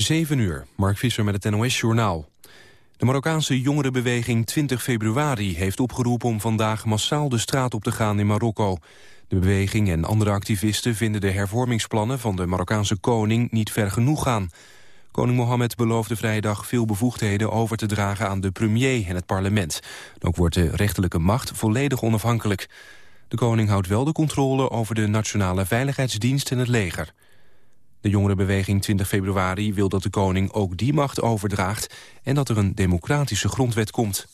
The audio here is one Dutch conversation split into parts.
7 uur, Mark Visser met het NOS-journaal. De Marokkaanse jongerenbeweging 20 februari heeft opgeroepen om vandaag massaal de straat op te gaan in Marokko. De beweging en andere activisten vinden de hervormingsplannen van de Marokkaanse koning niet ver genoeg gaan. Koning Mohammed beloofde vrijdag veel bevoegdheden over te dragen aan de premier en het parlement. Ook wordt de rechterlijke macht volledig onafhankelijk. De koning houdt wel de controle over de Nationale Veiligheidsdienst en het leger. De jongerenbeweging 20 februari wil dat de koning ook die macht overdraagt... en dat er een democratische grondwet komt.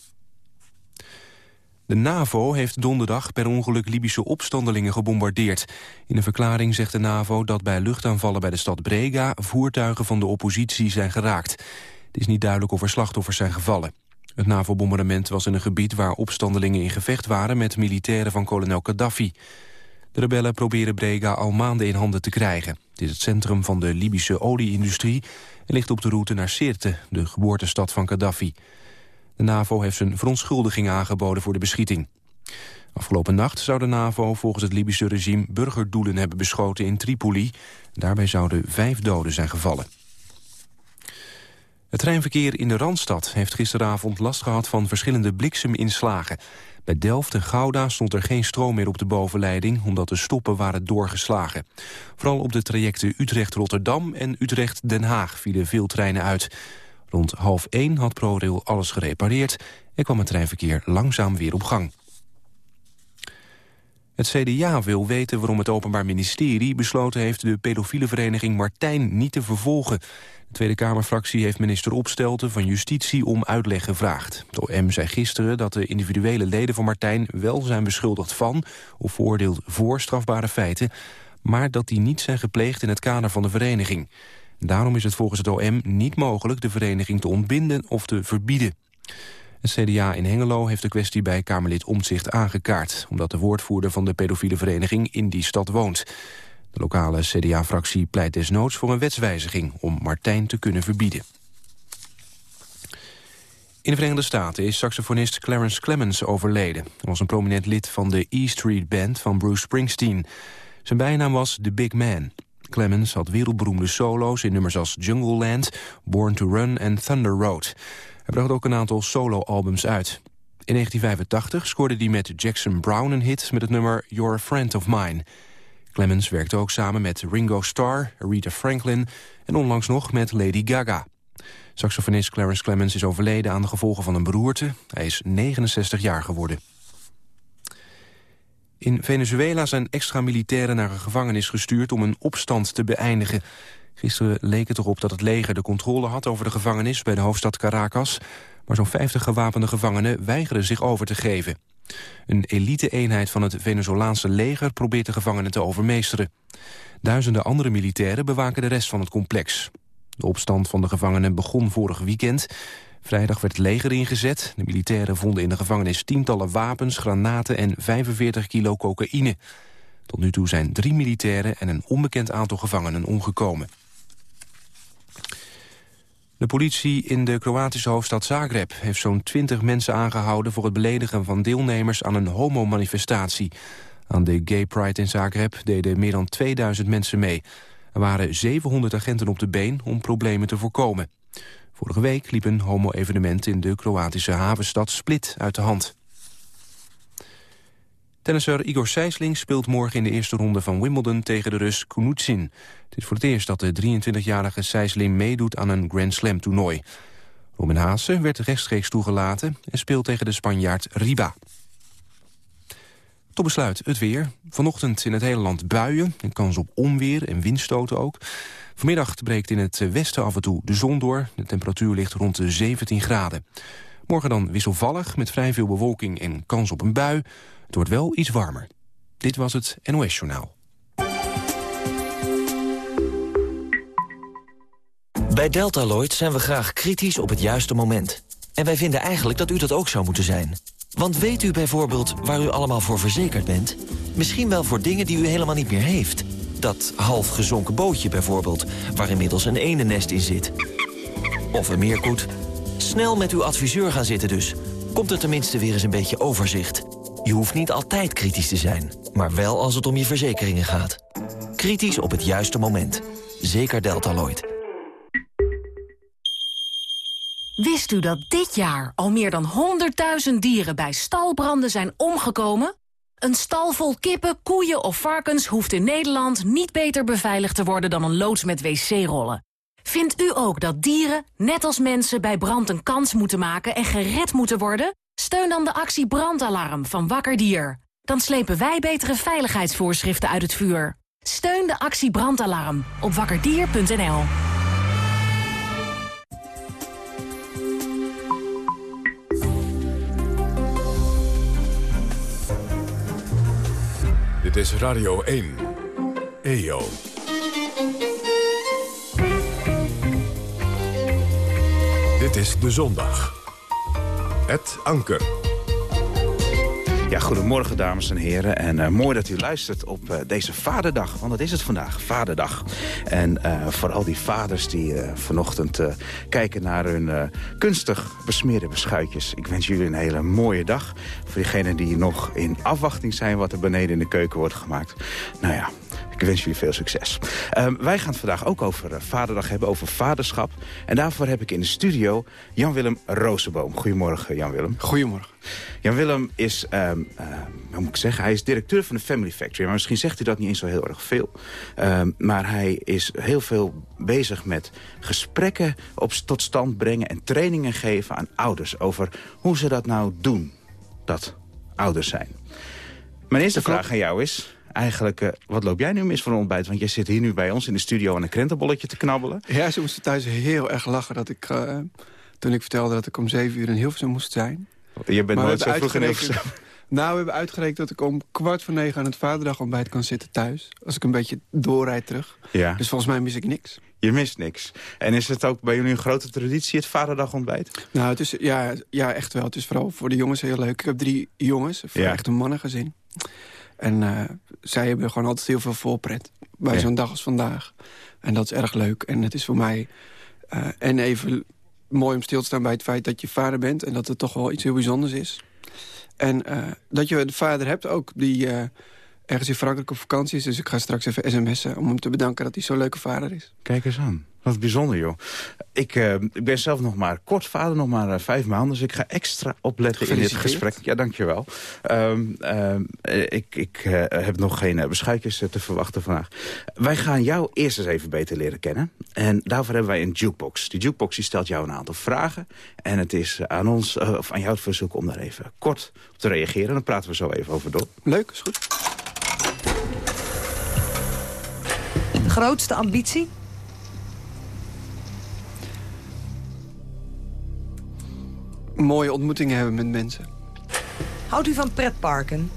De NAVO heeft donderdag per ongeluk Libische opstandelingen gebombardeerd. In een verklaring zegt de NAVO dat bij luchtaanvallen bij de stad Brega... voertuigen van de oppositie zijn geraakt. Het is niet duidelijk of er slachtoffers zijn gevallen. Het NAVO-bombardement was in een gebied waar opstandelingen in gevecht waren... met militairen van kolonel Gaddafi. De rebellen proberen Brega al maanden in handen te krijgen. Het is het centrum van de Libische olieindustrie... en ligt op de route naar Sirte, de geboortestad van Gaddafi. De NAVO heeft zijn verontschuldiging aangeboden voor de beschieting. Afgelopen nacht zou de NAVO volgens het Libische regime burgerdoelen hebben beschoten in Tripoli. Daarbij zouden vijf doden zijn gevallen. Het treinverkeer in de Randstad heeft gisteravond last gehad van verschillende blikseminslagen. Bij Delft en Gouda stond er geen stroom meer op de bovenleiding... omdat de stoppen waren doorgeslagen. Vooral op de trajecten Utrecht-Rotterdam en Utrecht-Den Haag vielen veel treinen uit. Rond half één had ProRail alles gerepareerd... en kwam het treinverkeer langzaam weer op gang. Het CDA wil weten waarom het Openbaar Ministerie besloten heeft... de pedofiele vereniging Martijn niet te vervolgen. De Tweede Kamerfractie heeft minister Opstelten van Justitie om uitleg gevraagd. De OM zei gisteren dat de individuele leden van Martijn... wel zijn beschuldigd van of veroordeeld voor strafbare feiten... maar dat die niet zijn gepleegd in het kader van de vereniging. Daarom is het volgens het OM niet mogelijk de vereniging te ontbinden of te verbieden. Het CDA in Hengelo heeft de kwestie bij Kamerlid Omtzigt aangekaart... omdat de woordvoerder van de pedofiele vereniging in die stad woont. De lokale CDA-fractie pleit desnoods voor een wetswijziging... om Martijn te kunnen verbieden. In de Verenigde Staten is saxofonist Clarence Clemens overleden. Hij was een prominent lid van de E Street Band van Bruce Springsteen. Zijn bijnaam was The Big Man. Clemens had wereldberoemde solo's in nummers als Jungle Land, Born to Run en Thunder Road. Hij bracht ook een aantal solo-albums uit. In 1985 scoorde hij met Jackson Brown een hit met het nummer You're a Friend of Mine. Clemens werkte ook samen met Ringo Starr, Aretha Franklin en onlangs nog met Lady Gaga. Saxofonist Clarence Clemens is overleden aan de gevolgen van een beroerte. Hij is 69 jaar geworden. In Venezuela zijn extra militairen naar een gevangenis gestuurd om een opstand te beëindigen. Gisteren leek het erop dat het leger de controle had over de gevangenis bij de hoofdstad Caracas. Maar zo'n 50 gewapende gevangenen weigeren zich over te geven. Een elite-eenheid van het Venezolaanse leger probeert de gevangenen te overmeesteren. Duizenden andere militairen bewaken de rest van het complex. De opstand van de gevangenen begon vorig weekend. Vrijdag werd het leger ingezet. De militairen vonden in de gevangenis tientallen wapens, granaten en 45 kilo cocaïne. Tot nu toe zijn drie militairen en een onbekend aantal gevangenen omgekomen. De politie in de Kroatische hoofdstad Zagreb heeft zo'n 20 mensen aangehouden voor het beledigen van deelnemers aan een homomanifestatie. Aan de Gay Pride in Zagreb deden meer dan 2000 mensen mee. Er waren 700 agenten op de been om problemen te voorkomen. Vorige week liep een homo-evenement in de Kroatische havenstad Split uit de hand. Tennisser Igor Sijsling speelt morgen in de eerste ronde van Wimbledon tegen de Rus Kunutsin. Het is voor het eerst dat de 23-jarige Sijsling meedoet aan een Grand Slam toernooi. Robin Haase werd rechtstreeks toegelaten en speelt tegen de Spanjaard Riba. Tot besluit het weer. Vanochtend in het hele land buien, een kans op onweer en windstoten ook. Vanmiddag breekt in het westen af en toe de zon door. De temperatuur ligt rond de 17 graden. Morgen dan wisselvallig met vrij veel bewolking en kans op een bui. Wordt wel iets warmer. Dit was het NOS Journaal. Bij Deltaloid zijn we graag kritisch op het juiste moment. En wij vinden eigenlijk dat u dat ook zou moeten zijn. Want weet u bijvoorbeeld waar u allemaal voor verzekerd bent? Misschien wel voor dingen die u helemaal niet meer heeft. Dat half gezonken bootje bijvoorbeeld, waar inmiddels een enennest in zit. Of een meerkoet. Snel met uw adviseur gaan zitten dus. Komt er tenminste weer eens een beetje overzicht. Je hoeft niet altijd kritisch te zijn, maar wel als het om je verzekeringen gaat. Kritisch op het juiste moment. Zeker Deltaloid. Wist u dat dit jaar al meer dan 100.000 dieren bij stalbranden zijn omgekomen? Een stal vol kippen, koeien of varkens hoeft in Nederland niet beter beveiligd te worden dan een loods met wc-rollen. Vindt u ook dat dieren, net als mensen, bij brand een kans moeten maken en gered moeten worden? Steun dan de actie Brandalarm van Wakker Dier. Dan slepen wij betere veiligheidsvoorschriften uit het vuur. Steun de actie Brandalarm op wakkerdier.nl. Dit is Radio 1. EO. Dit is De Zondag. Het Anker. Ja, goedemorgen dames en heren. En uh, mooi dat u luistert op uh, deze Vaderdag. Want dat is het vandaag, Vaderdag. En uh, voor al die vaders die vanochtend kijken naar hun kunstig besmeerde beschuitjes. Ik wens jullie een hele mooie dag. Voor diegenen die nog in afwachting zijn wat er beneden in de keuken wordt gemaakt. Nou ja, ik wens jullie veel succes. Uh, wij gaan het vandaag ook over uh, Vaderdag hebben, over vaderschap. En daarvoor heb ik in de studio Jan-Willem Rozenboom. Goedemorgen, Jan-Willem. Goedemorgen. Jan-Willem is, um, uh, hoe moet ik zeggen, hij is directeur van de Family Factory. Maar misschien zegt hij dat niet eens zo heel erg veel. Ehm, maar hij is heel veel bezig met gesprekken op, tot stand brengen... en trainingen geven aan ouders over hoe ze dat nou doen, dat ouders zijn. Mijn eerste vraag aan jou is eigenlijk, uh, wat loop jij nu mis voor een ontbijt? Want jij zit hier nu bij ons in de studio aan een krentenbolletje te knabbelen. Ja, ze moesten thuis heel erg lachen dat ik, uh, toen ik vertelde dat ik om zeven uur in Hilversum moest zijn. Je bent maar nooit zo vroeg in Hilversum. Nou, we hebben uitgerekend dat ik om kwart voor negen aan het vaderdagontbijt kan zitten thuis. Als ik een beetje doorrijd terug. Ja. Dus volgens mij mis ik niks. Je mist niks. En is het ook bij jullie een grote traditie, het vaderdagontbijt? Nou, het is, ja, ja, echt wel. Het is vooral voor de jongens heel leuk. Ik heb drie jongens, voor ja. echt een mannengezin. En uh, zij hebben gewoon altijd heel veel voorpret bij ja. zo'n dag als vandaag. En dat is erg leuk. En het is voor mij uh, en even mooi om stil te staan bij het feit dat je vader bent... en dat het toch wel iets heel bijzonders is. En uh, dat je een vader hebt ook die ergens in Frankrijk op vakantie is. Dus ik ga straks even sms'en om hem te bedanken dat hij zo'n leuke vader is. Kijk eens aan. Wat bijzonder, joh. Ik, uh, ik ben zelf nog maar kort vader, nog maar uh, vijf maanden. Dus ik ga extra opletten in dit gesprek. Ja, dankjewel. Um, uh, ik ik uh, heb nog geen beschuitjes te verwachten vandaag. Wij gaan jou eerst eens even beter leren kennen. En daarvoor hebben wij een jukebox. Die jukebox die stelt jou een aantal vragen. En het is aan ons, of aan jou het verzoek om daar even kort op te reageren. Dan praten we zo even over door. Leuk, is goed. Grootste ambitie? Mooie ontmoetingen hebben met mensen. Houdt u van pretparken?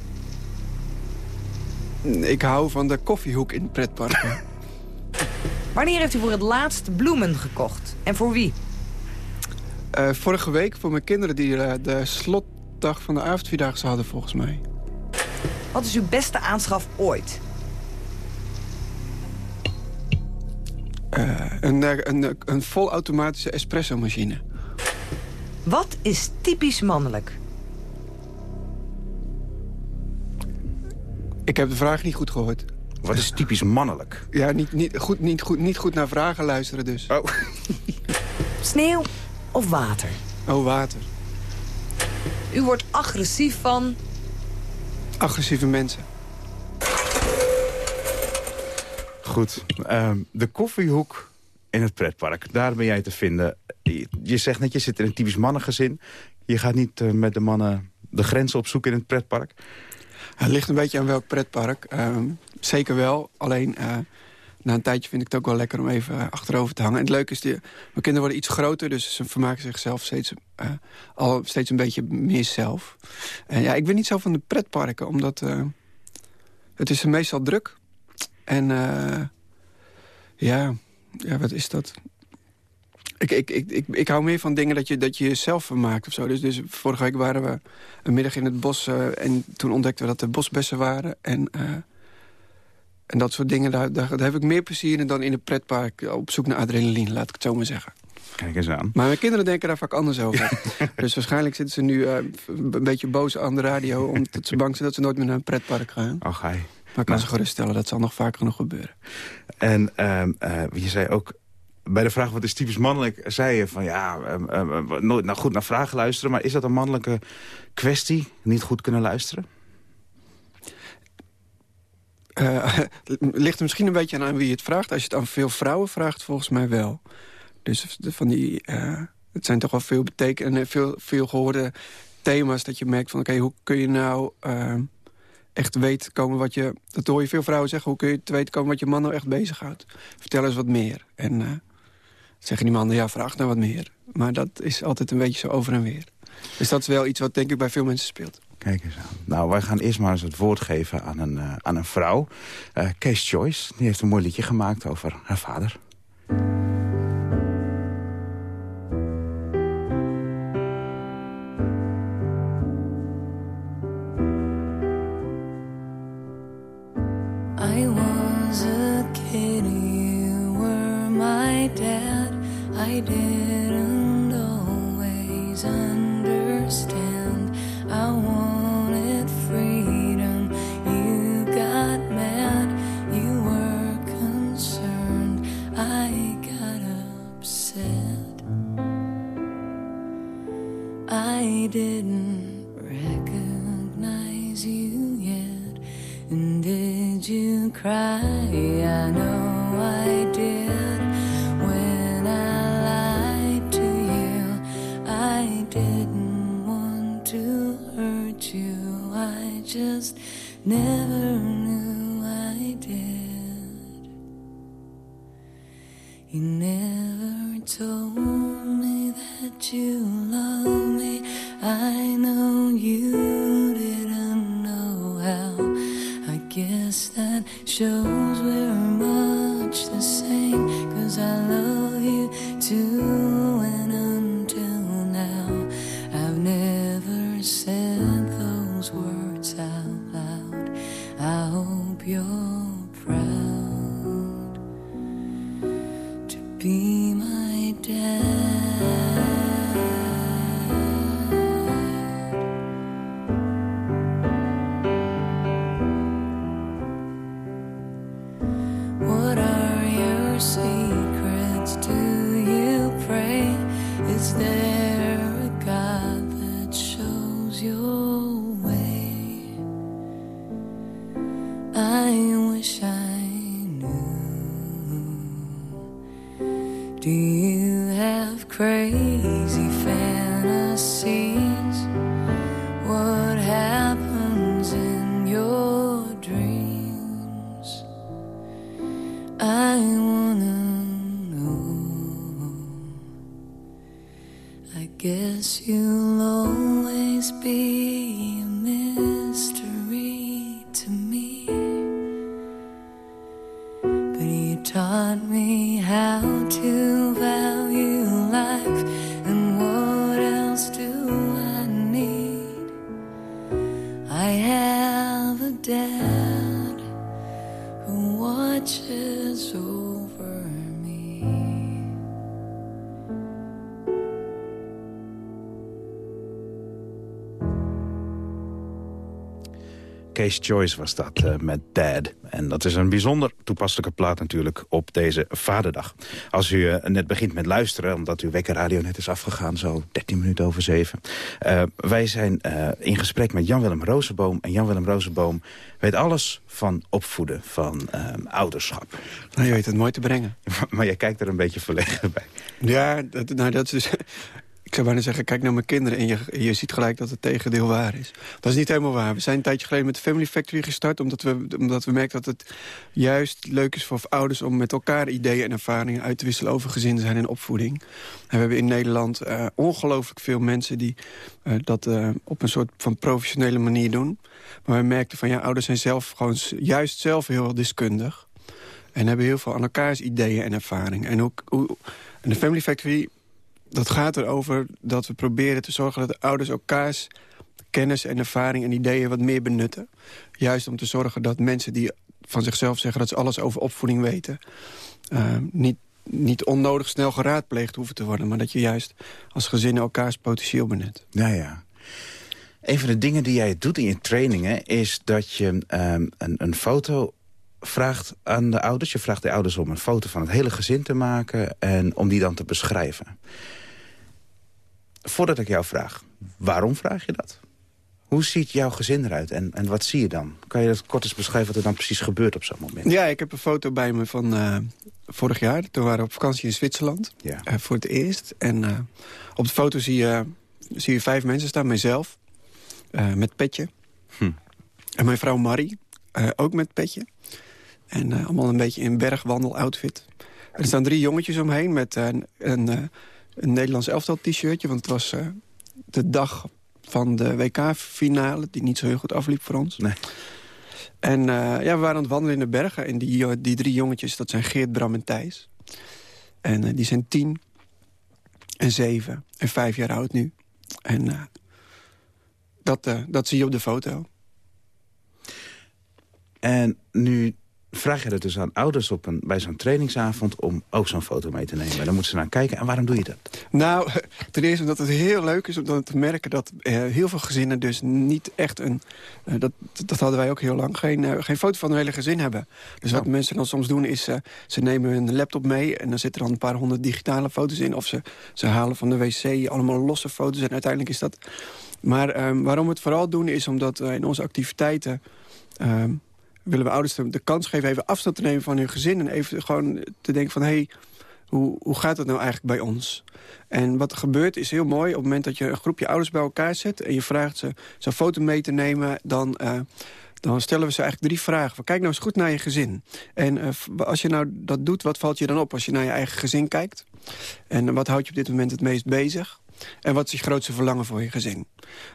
Ik hou van de koffiehoek in pretparken. Wanneer heeft u voor het laatst bloemen gekocht? En voor wie? Uh, vorige week voor mijn kinderen die uh, de slotdag van de avondvierdaagse hadden volgens mij. Wat is uw beste aanschaf ooit? Uh, een, een, een volautomatische espresso-machine. Wat is typisch mannelijk? Ik heb de vraag niet goed gehoord. Wat is typisch mannelijk? Ja, niet, niet, goed, niet, goed, niet goed naar vragen luisteren dus. Oh. Sneeuw of water? Oh, water. U wordt agressief van... Agressieve mensen. Goed. Um, de koffiehoek in het pretpark. Daar ben jij te vinden je zegt net, je zit in een typisch mannengezin. Je gaat niet uh, met de mannen de grenzen opzoeken in het pretpark? Het ligt een beetje aan welk pretpark. Uh, zeker wel, alleen... Uh, na een tijdje vind ik het ook wel lekker om even achterover te hangen. En het leuke is, die, mijn kinderen worden iets groter... dus ze vermaken zichzelf steeds, al steeds een beetje meer zelf. En ja, ik ben niet zo van de pretparken, omdat... Het is meestal druk. En ja, ja, wat is dat? Ik, ik, ik, ik, ik hou meer van dingen dat je, dat je jezelf vermaakt of zo. Dus, dus vorige week waren we een middag in het bos... Uh, en toen ontdekten we dat er bosbessen waren. En, uh, en dat soort dingen, daar, daar, daar, heb ik meer plezier in... dan in een pretpark op zoek naar adrenaline, laat ik het zo maar zeggen. Kijk eens aan. Maar mijn kinderen denken daar vaak anders over. dus waarschijnlijk zitten ze nu uh, een beetje boos aan de radio... omdat ze bang zijn dat ze nooit meer naar een pretpark gaan. Ach, hij. Maar ik kan ze geruststellen, dat zal nog vaak genoeg gebeuren. En uh, je zei ook bij de vraag wat is typisch mannelijk... zei je van ja, nooit nou goed naar vragen luisteren. Maar is dat een mannelijke kwestie? Niet goed kunnen luisteren? Uh, ligt er misschien een beetje aan wie je het vraagt. Als je het aan veel vrouwen vraagt, volgens mij wel. Dus van die, uh, het zijn toch wel veel betekenen, veel, veel gehoorde thema's dat je merkt van... oké, hoe kun je nou uh, echt weten komen wat je... Dat hoor je veel vrouwen zeggen, hoe kun je te weten komen wat je man nou echt bezighoudt? Vertel eens wat meer. En uh, zeggen die mannen, ja, vraag nou wat meer. Maar dat is altijd een beetje zo over en weer. Dus dat is wel iets wat denk ik bij veel mensen speelt. Kijk eens aan. Nou, wij gaan eerst maar eens het woord geven aan een, uh, aan een vrouw. Uh, Kees Joyce, die heeft een mooi liedje gemaakt over haar vader. I didn't recognize you yet. And did you cry? I know I did. When I lied to you, I didn't want to hurt you. I just never Choice was dat uh, met Dad. En dat is een bijzonder toepasselijke plaat natuurlijk op deze Vaderdag. Als u uh, net begint met luisteren, omdat uw wekkerradio net is afgegaan... zo 13 minuten over 7. Uh, wij zijn in gesprek met Jan-Willem Rozenboom. En Jan-Willem Rozenboom weet alles van opvoeden, van ouderschap. Nou, je weet het mooi te brengen. maar, maar jij kijkt er een beetje verlegen bij. Ja, dat, nou, dat is. Ik zou bijna zeggen, kijk naar mijn kinderen en je, je ziet gelijk dat het tegendeel waar is. Dat is niet helemaal waar. We zijn een tijdje geleden met de Family Factory gestart... omdat we, omdat we merken dat het juist leuk is voor ouders... om met elkaar ideeën en ervaringen uit te wisselen over gezin zijn en opvoeding. En we hebben in Nederland uh, ongelooflijk veel mensen... die uh, dat uh, op een soort van professionele manier doen. Maar we merkten van ja, ouders zijn zelf gewoon juist zelf heel deskundig. En hebben heel veel aan elkaars ideeën en ervaringen. En, hoe, en de Family Factory dat gaat erover dat we proberen te zorgen dat de ouders elkaars kennis en ervaring en ideeën wat meer benutten. Juist om te zorgen dat mensen die van zichzelf zeggen dat ze alles over opvoeding weten... Uh, niet, niet onnodig snel geraadpleegd hoeven te worden... maar dat je juist als gezin elkaars potentieel benut. Ja, ja. Een van de dingen die jij doet in je trainingen... is dat je um, een, een foto vraagt aan de ouders, je vraagt de ouders om een foto van het hele gezin te maken... en om die dan te beschrijven. Voordat ik jou vraag, waarom vraag je dat? Hoe ziet jouw gezin eruit en, en wat zie je dan? Kan je dat kort eens beschrijven wat er dan precies gebeurt op zo'n moment? Ja, ik heb een foto bij me van eh, vorig jaar. Toen waren we op vakantie in Zwitserland. Ja. Eh, voor het eerst. En eh, op de foto zie je, zie je vijf mensen staan. Mijzelf, met petje. Hm. En mijn vrouw Marie, ook met petje. En eh, allemaal een beetje in bergwandel-outfit. En er staan drie jongetjes omheen met eh, een, een, eh, een Nederlands elftal t-shirtje. Want het was de dag van de WK-finale... die niet zo heel goed afliep voor ons. Nee. En ja, we waren aan het wandelen in de bergen. En die, die drie jongetjes, dat zijn Geert, Bram en Thijs. En die zijn tien en zeven en vijf jaar oud nu. En dat, dat zie je op de foto. En nu vraag je dat dus aan ouders op een, bij zo'n trainingsavond... om ook zo'n foto mee te nemen. Dan moeten ze naar kijken. En waarom doe je dat? Nou, ten eerste omdat het heel leuk is om dan te merken... dat eh, heel veel gezinnen dus niet echt een... eh, dat, dat hadden wij ook heel lang, geen, eh, geen foto van hun hele gezin hebben. Dus wat Oh. mensen dan soms doen is... ze nemen hun laptop mee en dan zitten er dan een paar honderd digitale foto's in... of ze, ze halen van de wc allemaal losse foto's en uiteindelijk is dat... Maar ehm, waarom we het vooral doen is omdat in onze activiteiten... ehm, willen we ouders de, kans geven even afstand te nemen van hun gezin... en even gewoon te denken van... Hey, hoe, hoe gaat het nou eigenlijk bij ons? En wat er gebeurt is heel mooi. Op het moment dat je een groepje ouders bij elkaar zet... en je vraagt ze zo'n foto mee te nemen... dan, eh, dan stellen we ze eigenlijk drie vragen. Van, kijk nou eens goed naar je gezin. En eh, als je nou dat doet, wat valt je dan op als je naar je eigen gezin kijkt? En wat houdt je op dit moment het meest bezig? En wat is je grootste verlangen voor je gezin?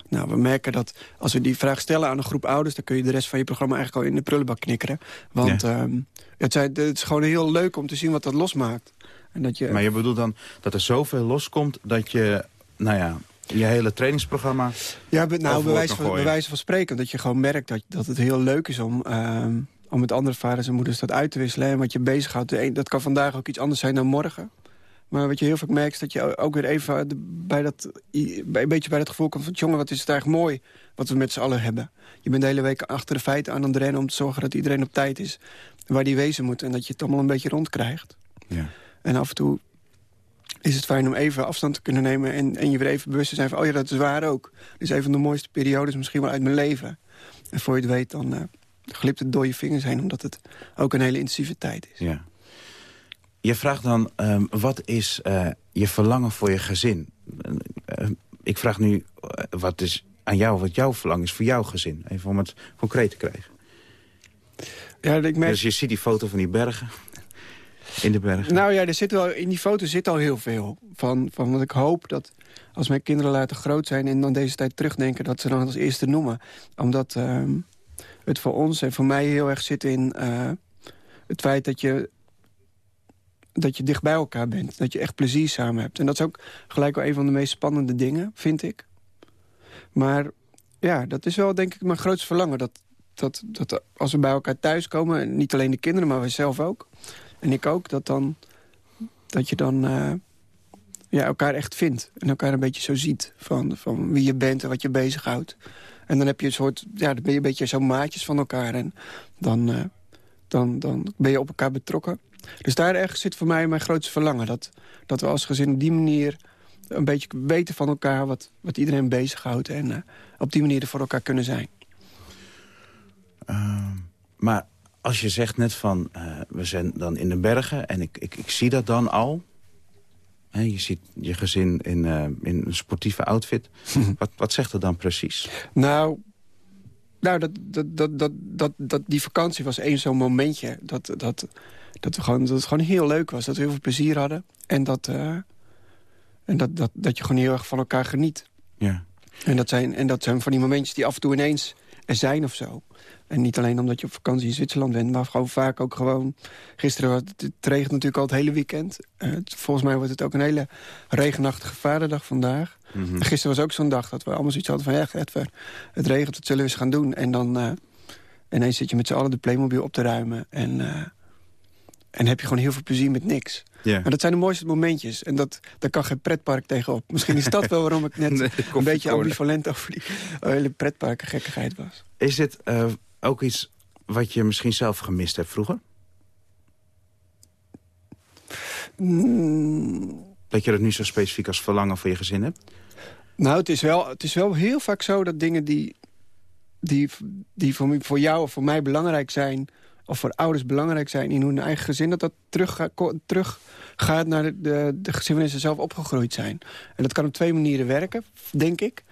Nou, we merken dat als we die vraag stellen aan een groep ouders... dan kun je de rest van je programma eigenlijk al in de prullenbak knikkeren. Want ehm, het, zijn, het is gewoon heel leuk om te zien wat dat losmaakt. En dat je, Maar je bedoelt dan dat er zoveel loskomt... dat je, nou ja, je hele trainingsprogramma... Ja, nou, bij wijze, van, bij wijze van spreken. Dat je gewoon merkt dat, dat het heel leuk is om, ehm, om met andere vaders en moeders dat uit te wisselen. En wat je bezighoudt. Dat kan vandaag ook iets anders zijn dan morgen. Maar wat je heel vaak merkt is dat je ook weer even bij dat, bij, een beetje bij dat gevoel komt van... jongen, wat is het eigenlijk mooi wat we met z'n allen hebben. Je bent de hele week achter de feiten aan het rennen om te zorgen dat iedereen op tijd is. Waar die wezen moet en dat je het allemaal een beetje rondkrijgt. Ja. En af en toe is het fijn om even afstand te kunnen nemen... en, en je weer even bewust te zijn van, oh ja, dat is waar ook. Is een van de mooiste periodes misschien wel uit mijn leven. En voor je het weet, dan eh, glipt het door je vingers heen... omdat het ook een hele intensieve tijd is. Ja. Je vraagt dan, ehm, wat is eh, je verlangen voor je gezin? Eh, ik vraag nu, eh, wat is aan jou, wat jouw verlangen is voor jouw gezin? Even om het concreet te krijgen. Ja, ik merk... Dus je ziet die foto van die bergen, in de bergen. Nou ja, er zit wel, in die foto zit al heel veel. Van, van wat ik hoop dat als mijn kinderen later groot zijn... en dan deze tijd terugdenken, dat ze dan als eerste noemen. Omdat ehm, het voor ons en voor mij heel erg zit in het feit dat je, dat je dicht bij elkaar bent. Dat je echt plezier samen hebt. En dat is ook gelijk wel een van de meest spannende dingen, vind ik. Maar ja, dat is wel denk ik mijn grootste verlangen. Dat, dat, dat als we bij elkaar thuiskomen, en niet alleen de kinderen, maar wij zelf ook... en ik ook, dat, dan, dat je dan eh, ja, elkaar echt vindt. En elkaar een beetje zo ziet van, van wie je bent en wat je bezighoudt. En dan heb je een soort, ja, dan ben je een beetje zo maatjes van elkaar. En dan, eh, dan, dan ben je op elkaar betrokken. Dus daar ergens zit voor mij mijn grootste verlangen. Dat, dat we als gezin op die manier een beetje weten van elkaar... wat, wat iedereen bezighoudt. En eh, op die manier er voor elkaar kunnen zijn. Ehm, maar als je zegt net van, eh, we zijn dan in de bergen... en ik, ik, ik zie dat dan al... Hè, je ziet je gezin in, eh, in een sportieve outfit. wat, wat zegt dat dan precies? Nou, nou dat, dat, dat, dat, dat, dat, die vakantie was één zo'n momentje. Dat, dat, dat, we gewoon, dat het gewoon heel leuk was. Dat we heel veel plezier hadden. En dat, eh, en dat, dat, dat je gewoon heel erg van elkaar geniet. Ja. En dat, zijn, en dat zijn van die momentjes die af en toe ineens er zijn of zo. En niet alleen omdat je op vakantie in Zwitserland bent... maar gewoon vaak ook gewoon... Gisteren, het, regent natuurlijk al het hele weekend. Eh, volgens mij wordt het ook een hele regenachtige vaderdag vandaag. Mhm. En Gisteren was ook zo'n dag dat we allemaal zoiets hadden van... ja, Edver, het regent, wat zullen we eens gaan doen? En dan eh, ineens zit je met z'n allen de Playmobil op te ruimen. En, en heb je gewoon heel veel plezier met niks. Ja. Maar dat zijn de mooiste momentjes. En dat, daar kan geen pretpark tegenop. Misschien is dat wel waarom ik net Nee, een beetje ambivalent over die hele pretparkengekkigheid was. Is dit eh, ook iets wat je misschien zelf gemist hebt vroeger? Mm, Dat je dat nu zo specifiek als verlangen voor je gezin hebt? Nou, het is, wel, het is wel heel vaak zo dat dingen die, die, die voor, voor jou of voor mij belangrijk zijn... of voor ouders belangrijk zijn in hun eigen gezin... dat dat terug, gaat naar de, de, de ze zelf opgegroeid zijn. En dat kan op twee manieren werken, denk ik.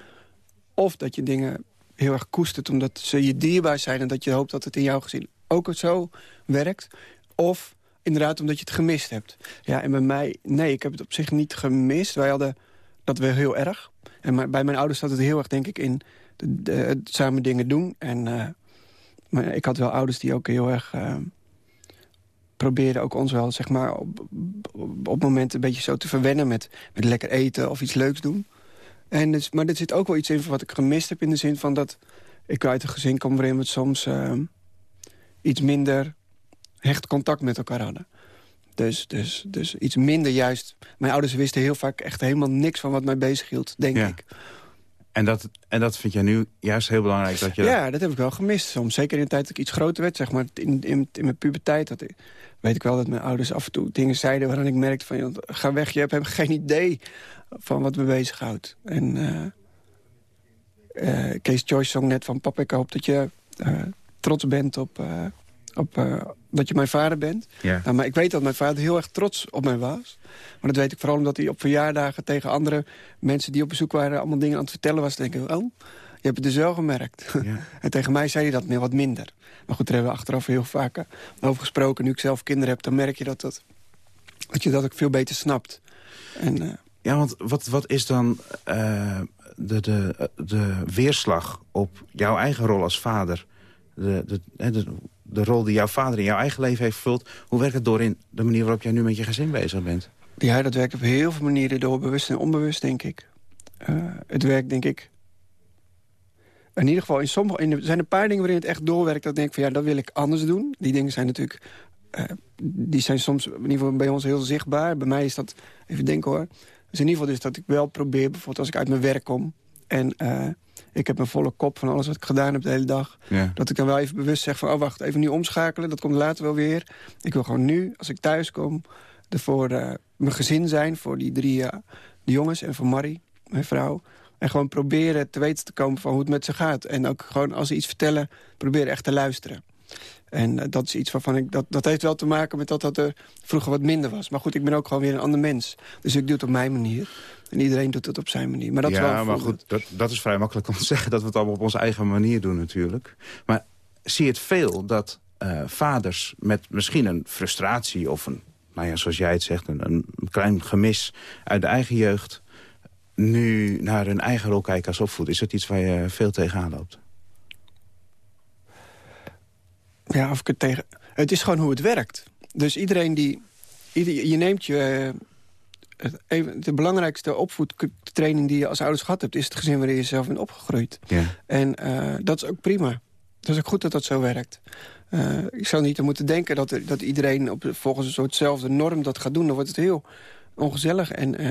Of dat je dingen heel erg koestert omdat ze je dierbaar zijn... en dat je hoopt dat het in jouw gezin ook zo werkt. Of inderdaad omdat je het gemist hebt. Ja, en bij mij, nee, ik heb het op zich niet gemist. Wij hadden dat wel heel erg. En bij mijn ouders zat het heel erg, denk ik, in het samen dingen doen. En eh, maar ik had wel ouders die ook heel erg eh, probeerden ook ons wel, zeg maar, op, op, op momenten een beetje zo te verwennen met, met lekker eten of iets leuks doen. En dus, maar er zit ook wel iets in wat ik gemist heb in de zin van dat ik uit een gezin kom waarin we soms eh, iets minder hecht contact met elkaar hadden. Dus, dus, dus iets minder juist. Mijn ouders wisten heel vaak echt helemaal niks van wat mij bezighield, denk Ja. ik. En dat, en dat vind jij nu juist heel belangrijk dat je... Ja, dat heb ik wel gemist soms. Zeker in de tijd dat ik iets groter werd, zeg maar. In, in, in mijn puberteit dat ik, weet ik wel dat mijn ouders af en toe dingen zeiden... waarin ik merkte van, joh, ga weg, je hebt helemaal geen idee van wat me bezighoudt. En eh, eh, Kees Joyce zong net van... papa, ik hoop dat je eh, trots bent op, op eh, dat je mijn vader bent. Ja. Nou, maar ik weet dat mijn vader heel erg trots op mij was. Maar dat weet ik vooral omdat hij op verjaardagen tegen andere mensen... die op bezoek waren, allemaal dingen aan het vertellen was. Denk ik, oh, je hebt het dus wel gemerkt. Ja. en tegen mij zei hij dat meer wat minder. Maar goed, daar hebben we achteraf heel vaak eh, over gesproken. Nu ik zelf kinderen heb, dan merk je dat, dat, dat je dat ook veel beter snapt. En, eh, Ja, want wat, wat is dan de, de, de weerslag op jouw eigen rol als vader? De, de, de, de rol die jouw vader in jouw eigen leven heeft vervuld. Hoe werkt het door in de manier waarop jij nu met je gezin bezig bent? Ja, dat werkt op heel veel manieren door, bewust en onbewust, denk ik. Eh, het werkt, denk ik... In ieder geval, in sommige, er zijn een paar dingen waarin het echt doorwerkt... dat ik denk van, ja, dat wil ik anders doen. Die dingen zijn natuurlijk... eh, die zijn soms in ieder geval bij ons heel zichtbaar. Bij mij is dat, even denken hoor... Dus in ieder geval dus dat ik wel probeer, bijvoorbeeld als ik uit mijn werk kom... en eh, ik heb een volle kop van alles wat ik gedaan heb de hele dag... Ja. dat ik dan wel even bewust zeg van, oh wacht, even nu omschakelen. Dat komt later wel weer. Ik wil gewoon nu, als ik thuis kom, er voor eh, mijn gezin zijn. Voor die drie eh, die jongens en voor Marie, mijn vrouw. En gewoon proberen te weten te komen van hoe het met ze gaat. En ook gewoon als ze iets vertellen, proberen echt te luisteren. En dat is iets waarvan ik... Dat, dat heeft wel te maken met dat dat er vroeger wat minder was. Maar goed, ik ben ook gewoon weer een ander mens. Dus ik doe het op mijn manier. En iedereen doet het op zijn manier. Maar dat is ja, wel maar goed, dat, dat is vrij makkelijk om te zeggen... dat we het allemaal op onze eigen manier doen natuurlijk. Maar zie je het veel dat eh, vaders met misschien een frustratie... of een, nou ja, zoals jij het zegt, een, een klein gemis uit de eigen jeugd... nu naar hun eigen rol kijken als opvoed? Is dat iets waar je veel tegenaan loopt? Ja, of ik het tegen... Het is gewoon hoe het werkt. Dus iedereen die... ieder- je neemt je... even- de belangrijkste opvoedtraining die je als ouders gehad hebt... is het gezin waarin je zelf bent opgegroeid. Ja. En eh, dat is ook prima. Dat is ook goed dat dat zo werkt. Eh, ik zou niet moeten denken dat, er- dat iedereen op, volgens een soortzelfde norm dat gaat doen. Dan wordt het heel ongezellig en, eh,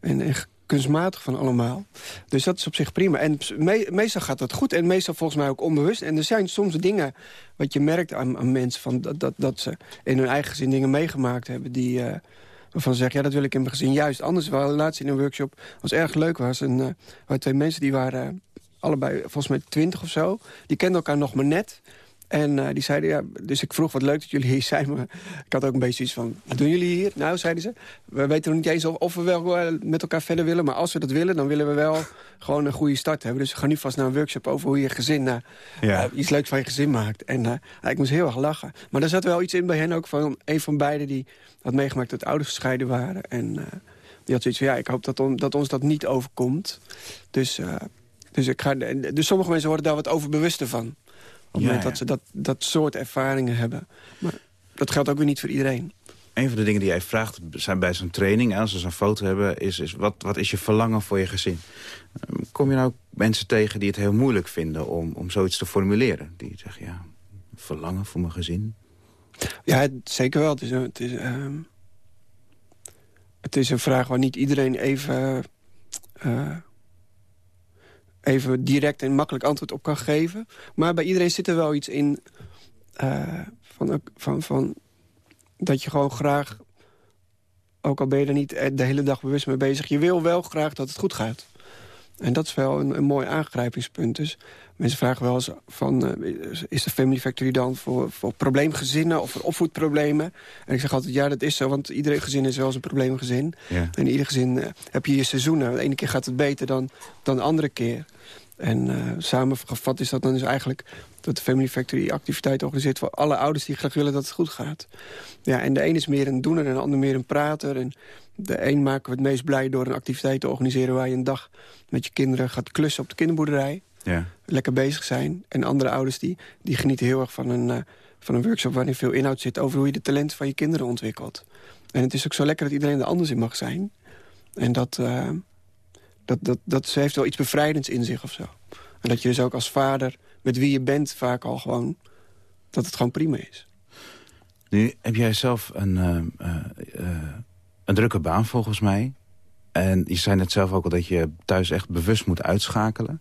en, en kunstmatig van allemaal. Dus dat is op zich prima. En me- meestal gaat dat goed en meestal volgens mij ook onbewust. En er zijn soms dingen wat je merkt aan, aan mensen... Van dat, dat, dat ze in hun eigen gezin dingen meegemaakt hebben... die waarvan ze zeggen, ja, dat wil ik in mijn gezin juist anders. We hadden laatst in een workshop, was erg leuk was. En, eh, twee mensen die waren eh, allebei volgens mij twintig of zo. Die kenden elkaar nog maar net. En eh, die zeiden, ja, dus ik vroeg wat leuk dat jullie hier zijn. Maar ik had ook een beetje iets van, wat doen jullie hier? Nou, zeiden ze, we weten nog niet eens of, of we wel eh, met elkaar verder willen. Maar als we dat willen, dan willen we wel gewoon een goede start hebben. Dus we gaan nu vast naar een workshop over hoe je gezin, eh, Ja. iets leuks van je gezin maakt. En ik moest heel erg lachen. Maar er zat wel iets in bij hen ook van een van beiden die had meegemaakt dat ouders gescheiden waren. En die had zoiets van, ja, ik hoop dat, on- dat ons dat niet overkomt. Dus, dus, ik ga, dus sommige mensen worden daar wat overbewuster van. Op het Ja, moment dat ze dat, dat soort ervaringen hebben. Maar dat geldt ook weer niet voor iedereen. Een van de dingen die jij vraagt zijn bij zo'n training... als ze zo'n foto hebben, is, is wat, wat is je verlangen voor je gezin? Ehm, Kom je nou mensen tegen die het heel moeilijk vinden om, om zoiets te formuleren? Die zeggen, ja, verlangen voor mijn gezin? Ja, zeker wel. Het is, een, het, is, ehm, het is een vraag waar niet iedereen even, eh, even direct en makkelijk antwoord op kan geven. Maar bij iedereen zit er wel iets in eh, van, van, van, dat je gewoon graag... ook al ben je er niet de hele dag bewust mee bezig... je wil wel graag dat het goed gaat. En dat is wel een, een mooi aangrijpingspunt. Dus mensen vragen wel eens van... eh, is de Family Factory dan voor, voor probleemgezinnen of voor opvoedproblemen? En ik zeg altijd, ja, dat is zo, want ieder gezin is wel eens een probleemgezin. Ja. En in ieder gezin eh, heb je je seizoenen. De ene keer gaat het beter dan, dan de andere keer. En eh, samengevat is dat dan dus eigenlijk... dat de Family Factory activiteit organiseert voor alle ouders... die graag willen dat het goed gaat. Ja, en de een is meer een doener en de ander meer een prater. En de een maken we het meest blij door een activiteit te organiseren... waar je een dag met je kinderen gaat klussen op de kinderboerderij. Ja. Lekker bezig zijn. En andere ouders die, die genieten heel erg van een, eh, van een workshop... waarin veel inhoud zit over hoe je de talenten van je kinderen ontwikkelt. En het is ook zo lekker dat iedereen er anders in mag zijn. En dat, eh, dat, dat, dat heeft wel iets bevrijdends in zich of zo. En dat je dus ook als vader, met wie je bent, vaak al gewoon... dat het gewoon prima is. Nu heb jij zelf een, eh, een drukke baan volgens mij. En je zei net zelf ook al dat je thuis echt bewust moet uitschakelen.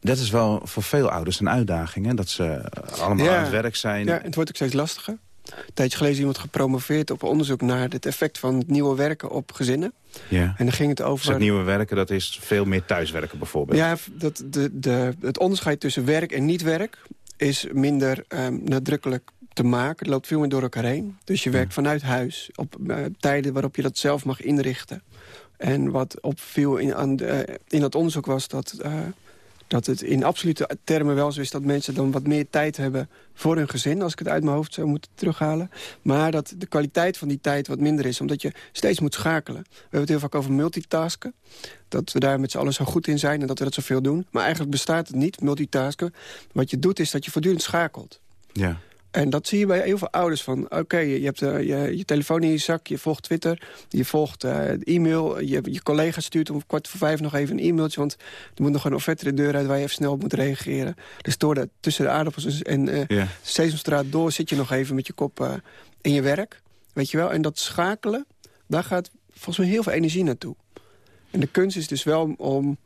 Dat is wel voor veel ouders een uitdaging, hè? Dat ze allemaal Ja. aan het werk zijn. Ja, het wordt ook steeds lastiger. Een tijdje geleden is iemand gepromoveerd op onderzoek naar het effect van het nieuwe werken op gezinnen. Ja. En dan ging het Dus over... het nieuwe werken, dat is veel meer thuiswerken bijvoorbeeld. Ja, dat de, de, het onderscheid tussen werk en niet-werk is minder ehm, nadrukkelijk te maken. Het loopt veel meer door elkaar heen. Dus je werkt vanuit huis op eh, tijden waarop je dat zelf mag inrichten. En wat opviel in, aan de, eh, in dat onderzoek was dat, eh, dat het in absolute termen wel zo is... dat mensen dan wat meer tijd hebben voor hun gezin... als ik het uit mijn hoofd zou moeten terughalen. Maar dat de kwaliteit van die tijd wat minder is... omdat je steeds moet schakelen. We hebben het heel vaak over multitasken. Dat we daar met z'n allen zo goed in zijn en dat we dat zoveel doen. Maar eigenlijk bestaat het niet, multitasken. Wat je doet is dat je voortdurend schakelt. Ja. En dat zie je bij heel veel ouders. Van, Oké, je hebt eh, je, je telefoon in je zak, je volgt Twitter... je volgt eh, e-mail, je, je collega stuurt om kwart voor vijf nog even een e-mailtje... want er moet nog een offerte de deur uit waar je even snel op moet reageren. Dus door de, tussen de aardappels en eh Ja. Sesamstraat door zit je nog even met je kop in je werk. Weet je wel? En dat schakelen, daar gaat volgens mij heel veel energie naartoe. En de kunst is dus wel om,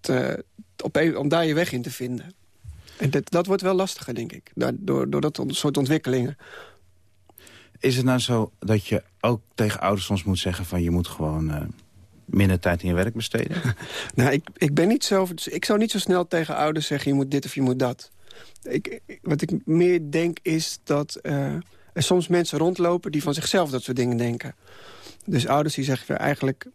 te, op om daar je weg in te vinden. En dat, dat wordt wel lastiger, denk ik. Door, door, dat soort ontwikkelingen. Is het nou zo dat je ook tegen ouders soms moet zeggen... van je moet gewoon eh, minder tijd in je werk besteden? Nou, ik, ik ben niet zo... dus Ik zou niet zo snel tegen ouders zeggen... je moet dit of je moet dat. Ik, wat ik meer denk is dat eh, er soms mensen rondlopen... die van zichzelf dat soort dingen denken. Dus ouders die zeggen... eigenlijk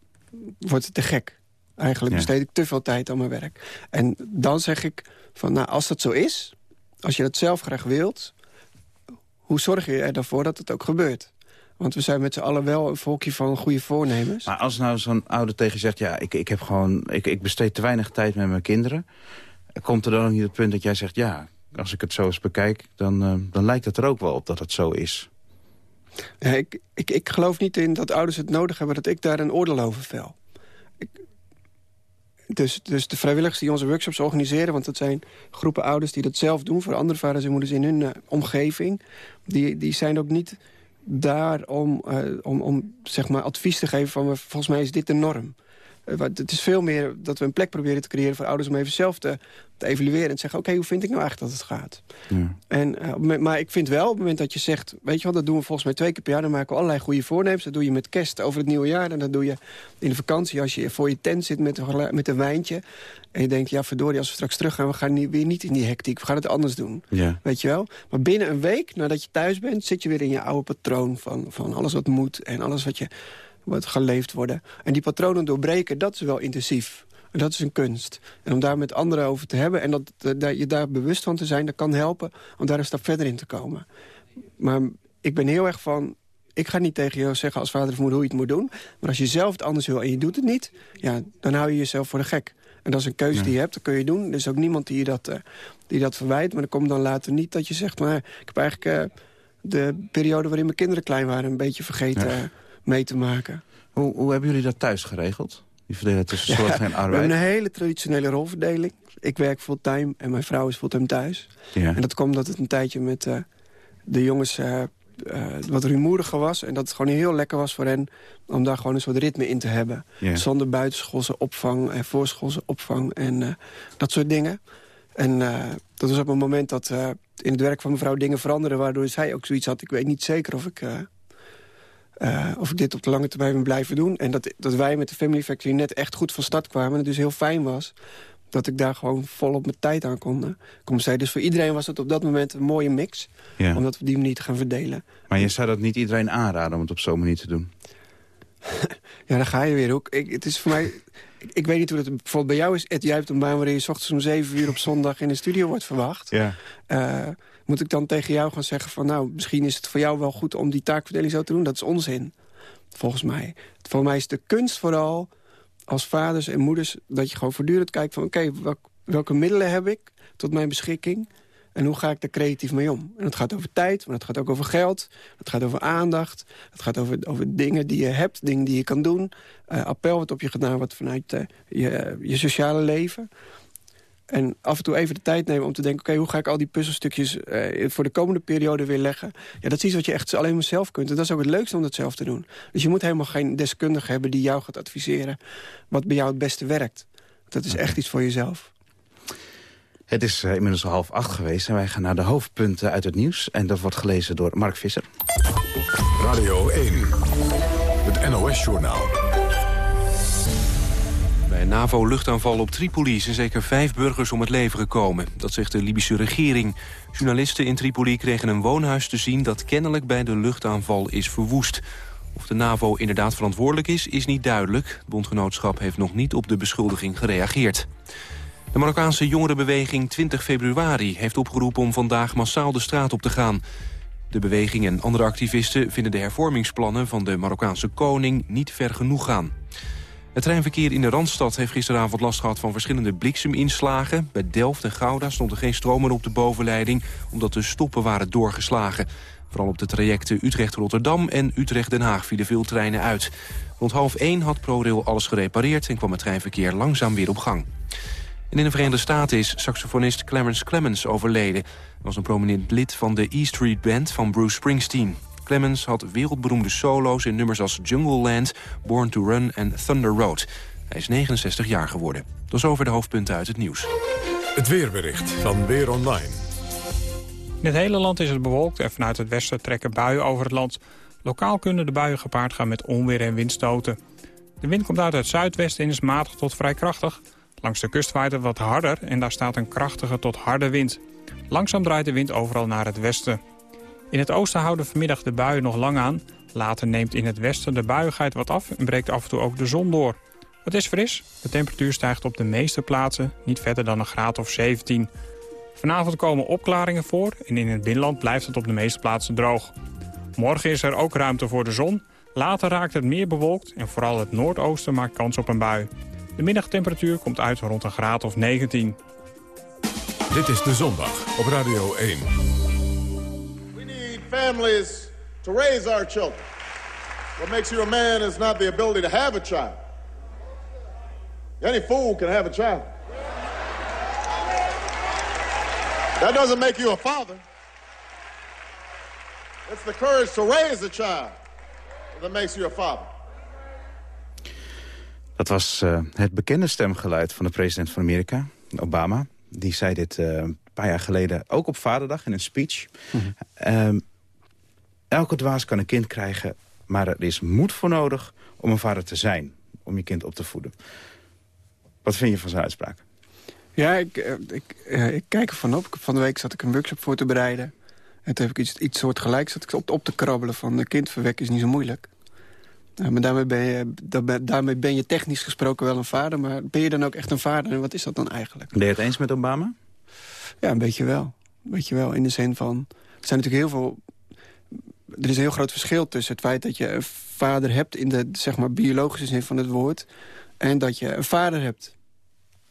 wordt het te gek. Eigenlijk besteed ik te veel tijd aan mijn werk. En dan zeg ik van, nou, als dat zo is... als je dat zelf graag wilt... hoe zorg je er dan voor dat het ook gebeurt? Want we zijn met z'n allen wel een volkje van goede voornemens. Maar als nou zo'n ouder tegen je zegt... ja, ik, ik, heb gewoon, ik, ik besteed te weinig tijd met mijn kinderen... komt er dan ook niet het punt dat jij zegt... ja, als ik het zo eens bekijk, dan, eh, dan lijkt het er ook wel op dat het zo is. Ja, ik, ik, ik geloof niet in dat ouders het nodig hebben... dat ik daar een oordeel over vel. Ik, dus, dus de vrijwilligers die onze workshops organiseren... want dat zijn groepen ouders die dat zelf doen... voor andere vaders en moeders in hun eh, omgeving... Die, die zijn ook niet daar om, eh, om, om zeg maar advies te geven van... volgens mij is dit de norm. Eh, het is veel meer dat we een plek proberen te creëren voor ouders... om even zelf te, te evalueren en te zeggen... oké, hoe vind ik nou eigenlijk dat het gaat? Ja. En, eh, maar ik vind wel, op het moment dat je zegt... weet je wat, dat doen we volgens mij twee keer per jaar... dan maken we allerlei goede voornemens. Dat doe je met kerst over het nieuwe jaar. En dat doe je in de vakantie als je voor je tent zit met, een met een wijntje. En je denkt, ja verdorie, als we straks teruggaan... we gaan niet, weer niet in die hectiek, we gaan het anders doen. Ja. Weet je wel? Maar binnen een week, nadat je thuis bent... zit je weer in je oude patroon van, van alles wat moet... en alles wat je wat geleefd worden. En die patronen doorbreken, dat is wel intensief. En dat is een kunst. En om daar met anderen over te hebben... en dat, dat, dat je daar bewust van te zijn, dat kan helpen... om daar een stap verder in te komen. Maar ik ben heel erg van... ik ga niet tegen jou zeggen als vader of moeder hoe je het moet doen... maar als je zelf het anders wil en je doet het niet... Ja, dan hou je jezelf voor de gek. En dat is een keuze die je hebt, dat kun je doen. Er is ook niemand die je dat, eh, die dat verwijt. Maar dan komt dan later niet dat je zegt... maar ik heb eigenlijk eh, de periode waarin mijn kinderen klein waren... een beetje vergeten Ja. Mee te maken. Hoe, hoe hebben jullie dat thuis geregeld? Die verdeling tussen zorg en We hebben arbeid? een hele traditionele rolverdeling. Ik werk fulltime en mijn vrouw is fulltime thuis. Ja. En dat komt omdat het een tijdje met eh, de jongens eh, eh, wat rumoeriger was. En dat het gewoon heel lekker was voor hen om daar gewoon een soort ritme in te hebben. Ja. Zonder buitenschoolse opvang en voorschoolse opvang en dat soort dingen. En dat was op een moment dat, in het werk van mevrouw dingen veranderen... waardoor zij ook zoiets had, ik weet niet zeker of ik... Uh, uh, of ik dit op de lange termijn wil blijven doen. En dat, dat wij met de Family Factory net echt goed van start kwamen. En het dus heel fijn was dat ik daar gewoon vol op mijn tijd aan kon, kon besteden. Dus voor iedereen was het op dat moment een mooie mix. Ja. Om dat op die manier te gaan verdelen. Maar je zou dat niet iedereen aanraden om het op zo'n manier te doen? ja, dan ga je weer ook. Ik, het is voor mij... Ik, ik, weet niet hoe dat bijvoorbeeld bij jou is. Ed, jij hebt een baan waarin je s ochtends om zeven uur op zondag in de studio wordt verwacht. Ja. Uh, moet ik dan tegen jou gaan zeggen van... nou, misschien is het voor jou wel goed om die taakverdeling zo te doen? Dat is onzin, volgens mij. Volgens mij is de kunst vooral als vaders en moeders... dat je gewoon voortdurend kijkt van... oké, welke middelen heb ik tot mijn beschikking... En hoe ga ik daar creatief mee om? En het gaat over tijd, maar het gaat ook over geld. Het gaat over aandacht. Het gaat over, over dingen die je hebt, dingen die je kan doen. Uh, appel wat op je gedaan wordt vanuit uh, je, je sociale leven. En af en toe even de tijd nemen om te denken... oké, hoe ga ik al die puzzelstukjes uh, voor de komende periode weer leggen? Ja, dat is iets wat je echt alleen maar zelf kunt. En dat is ook het leukste om dat zelf te doen. Dus je moet helemaal geen deskundige hebben die jou gaat adviseren... wat bij jou het beste werkt. Dat is echt iets voor jezelf. Het is uh, inmiddels half acht geweest en wij gaan naar de hoofdpunten uit het nieuws. En dat wordt gelezen door Mark Visser. Radio 1, het NOS-journaal. Een NAVO-luchtaanval op Tripoli zijn zeker vijf burgers om het leven gekomen. Dat zegt de Libische regering. Journalisten in Tripoli kregen een woonhuis te zien... dat kennelijk bij de luchtaanval is verwoest. Of de NAVO inderdaad verantwoordelijk is, is niet duidelijk. Het bondgenootschap heeft nog niet op de beschuldiging gereageerd. De Marokkaanse jongerenbeweging 20 februari heeft opgeroepen om vandaag massaal de straat op te gaan. De beweging en andere activisten vinden de hervormingsplannen van de Marokkaanse koning niet ver genoeg gaan. Het treinverkeer in de Randstad heeft gisteravond last gehad van verschillende blikseminslagen. Bij Delft en Gouda stond er geen stromen op de bovenleiding omdat de stoppen waren doorgeslagen. Vooral op de trajecten Utrecht-Rotterdam en Utrecht-Den Haag vielen veel treinen uit. Rond half één had ProRail alles gerepareerd en kwam het treinverkeer langzaam weer op gang. En in de Verenigde Staten is saxofonist Clarence Clemens overleden. Hij was een prominent lid van de E Street Band van Bruce Springsteen. Clemens had wereldberoemde solo's in nummers als Jungle Land, Born to Run en Thunder Road. Hij is 69 jaar geworden. Dat is over de hoofdpunten uit het nieuws. Het weerbericht van Weer Online. In het hele land is het bewolkt en vanuit het westen trekken buien over het land. Lokaal kunnen de buien gepaard gaan met onweer en windstoten. De wind komt uit het zuidwesten en is matig tot vrij krachtig. Langs de kust waait het wat harder en daar staat een krachtige tot harde wind. Langzaam draait de wind overal naar het westen. In het oosten houden vanmiddag de buien nog lang aan. Later neemt in het westen de buiigheid wat af en breekt af en toe ook de zon door. Het is fris. De temperatuur stijgt op de meeste plaatsen niet verder dan een graad of 17. Vanavond komen opklaringen voor en in het binnenland blijft het op de meeste plaatsen droog. Morgen is er ook ruimte voor de zon. Later raakt het meer bewolkt en vooral het noordoosten maakt kans op een bui. De middagtemperatuur komt uit rond een graad of 19. Dit is De Zondag op Radio 1. Families to raise our children. What makes you a man is not the ability to have a child. Any fool can have a child. That doesn't make you a father. It's the courage to raise a child that makes you a father. Dat was uh, het bekende stemgeluid van de president van Amerika, Obama. Die zei dit uh, een paar jaar geleden ook op Vaderdag in een speech. Mm -hmm. um, elke dwaas kan een kind krijgen, maar er is moed voor nodig om een vader te zijn. Om je kind op te voeden. Wat vind je van zijn uitspraak? Ja, ik, ik, ik kijk er van op. Van de week zat ik een workshop voor te bereiden. En toen heb ik iets, iets soortgelijks zat ik op, op te krabbelen van... een kind verwekken is niet zo moeilijk. Ja, maar daarmee ben, je, daarmee ben je technisch gesproken wel een vader. Maar ben je dan ook echt een vader? En wat is dat dan eigenlijk? Ben je het eens met Obama? Ja, een beetje wel. Een beetje wel, in de zin van... Er zijn natuurlijk heel veel... Er is een heel groot verschil tussen het feit dat je een vader hebt... in de zeg maar, biologische zin van het woord... en dat je een vader hebt.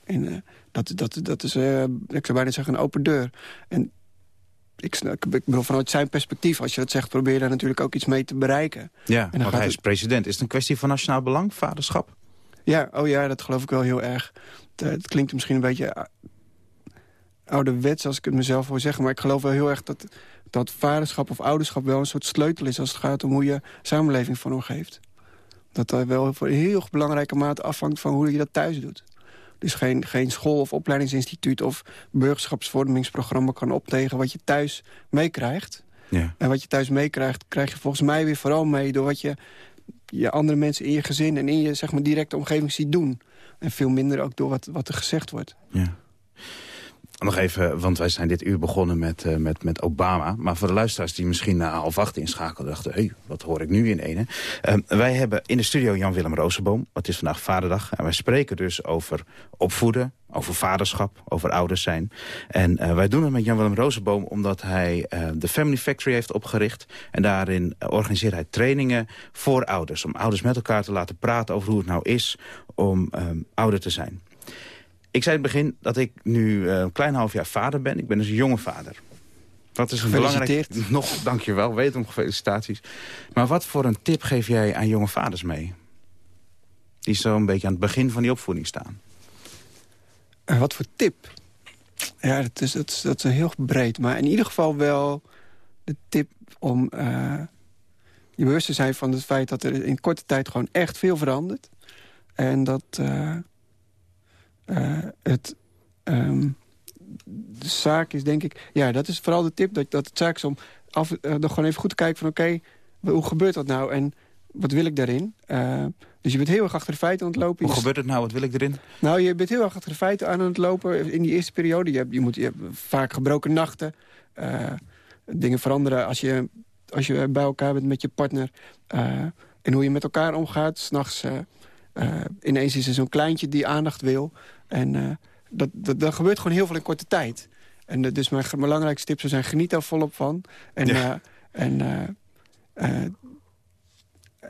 En, uh, dat, dat, dat is, uh, ik zou bijna zeggen, een open deur. En ik, ik bedoel, vanuit zijn perspectief, als je dat zegt... probeer je daar natuurlijk ook iets mee te bereiken. Ja, en want hij is president. Is het een kwestie van nationaal belang, vaderschap? Ja, oh ja, dat geloof ik wel heel erg. Het, het klinkt misschien een beetje ouderwets als ik het mezelf wil zeggen... maar ik geloof wel heel erg dat, dat vaderschap of ouderschap... wel een soort sleutel is als het gaat om hoe je samenleving van geeft. Dat dat wel voor een heel belangrijke mate afhangt van hoe je dat thuis doet. Dus geen, geen school of opleidingsinstituut of burgerschapsvormingsprogramma kan optegen wat je thuis meekrijgt. Ja. En wat je thuis meekrijgt, krijg je volgens mij weer vooral mee... door wat je, je andere mensen in je gezin en in je zeg maar, directe omgeving ziet doen. En veel minder ook door wat, wat er gezegd wordt. Ja. Nog even, want wij zijn dit uur begonnen met, uh, met, met Obama. Maar voor de luisteraars die misschien na half acht inschakelden... dachten, hé, wat hoor ik nu in ene? Uh, wij hebben in de studio Jan-Willem Rozenboom. Het is vandaag Vaderdag. En wij spreken dus over opvoeden, over vaderschap, over ouders zijn. En uh, wij doen het met Jan-Willem Rozenboom... omdat hij de Family Factory heeft opgericht. En daarin organiseert hij trainingen voor ouders. Om ouders met elkaar te laten praten over hoe het nou is om ouder te zijn. Ik zei in het begin dat ik nu uh, een klein half jaar vader ben. Ik ben dus een jonge vader. Wat is een belangrijk... Nog, dankjewel, wederom felicitaties. Maar wat voor een tip geef jij aan jonge vaders mee? Die zo een beetje aan het begin van die opvoeding staan. Uh, wat voor tip? Ja, dat is, dat, is, dat is heel breed. Maar in ieder geval wel de tip om uh, je bewust te zijn van het feit... dat er in korte tijd gewoon echt veel verandert. En dat... Uh, het, um, de zaak is denk ik... Ja, dat is vooral de tip. Dat, dat het zaak is om af, uh, gewoon even goed te kijken van... oké, okay, hoe gebeurt dat nou en wat wil ik daarin? Uh, dus je bent heel erg achter de feiten aan het lopen. Hoe gebeurt het nou? Wat wil ik erin? Nou, je bent heel erg achter de feiten aan het lopen in die eerste periode. Je hebt, je moet, je hebt vaak gebroken nachten. dingen veranderen als je, als je bij elkaar bent met je partner. en hoe je met elkaar omgaat. S'nachts ineens is er zo'n kleintje die aandacht wil. En uh, dat, dat, dat gebeurt gewoon heel veel in korte tijd. En uh, dus mijn belangrijkste tips zijn geniet daar volop van. En, ja. en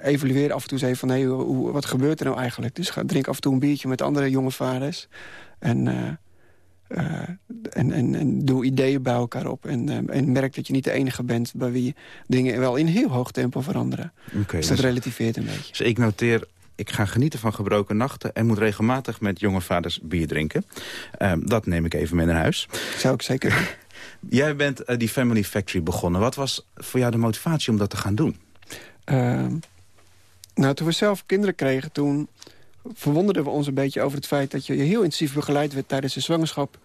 evalueer af en toe eens even van... Hey, hoe, wat gebeurt er nou eigenlijk? Dus ga, drink af en toe een biertje met andere jonge vaders. En... en, en, en, doe ideeën bij elkaar op. En, en merk dat je niet de enige bent... bij wie dingen wel in heel hoog tempo veranderen. Okay, dus dat dus, relativeert een beetje. Dus ik noteer ik ga genieten van gebroken nachten... en moet regelmatig met jonge vaders bier drinken. Uh, dat neem ik even mee naar huis. Zou ik zeker Jij bent uh, die Family Factory begonnen. Wat was voor jou de motivatie om dat te gaan doen? Uh, nou, toen we zelf kinderen kregen... toen verwonderden we ons een beetje over het feit... dat je heel intensief begeleid werd tijdens de zwangerschap...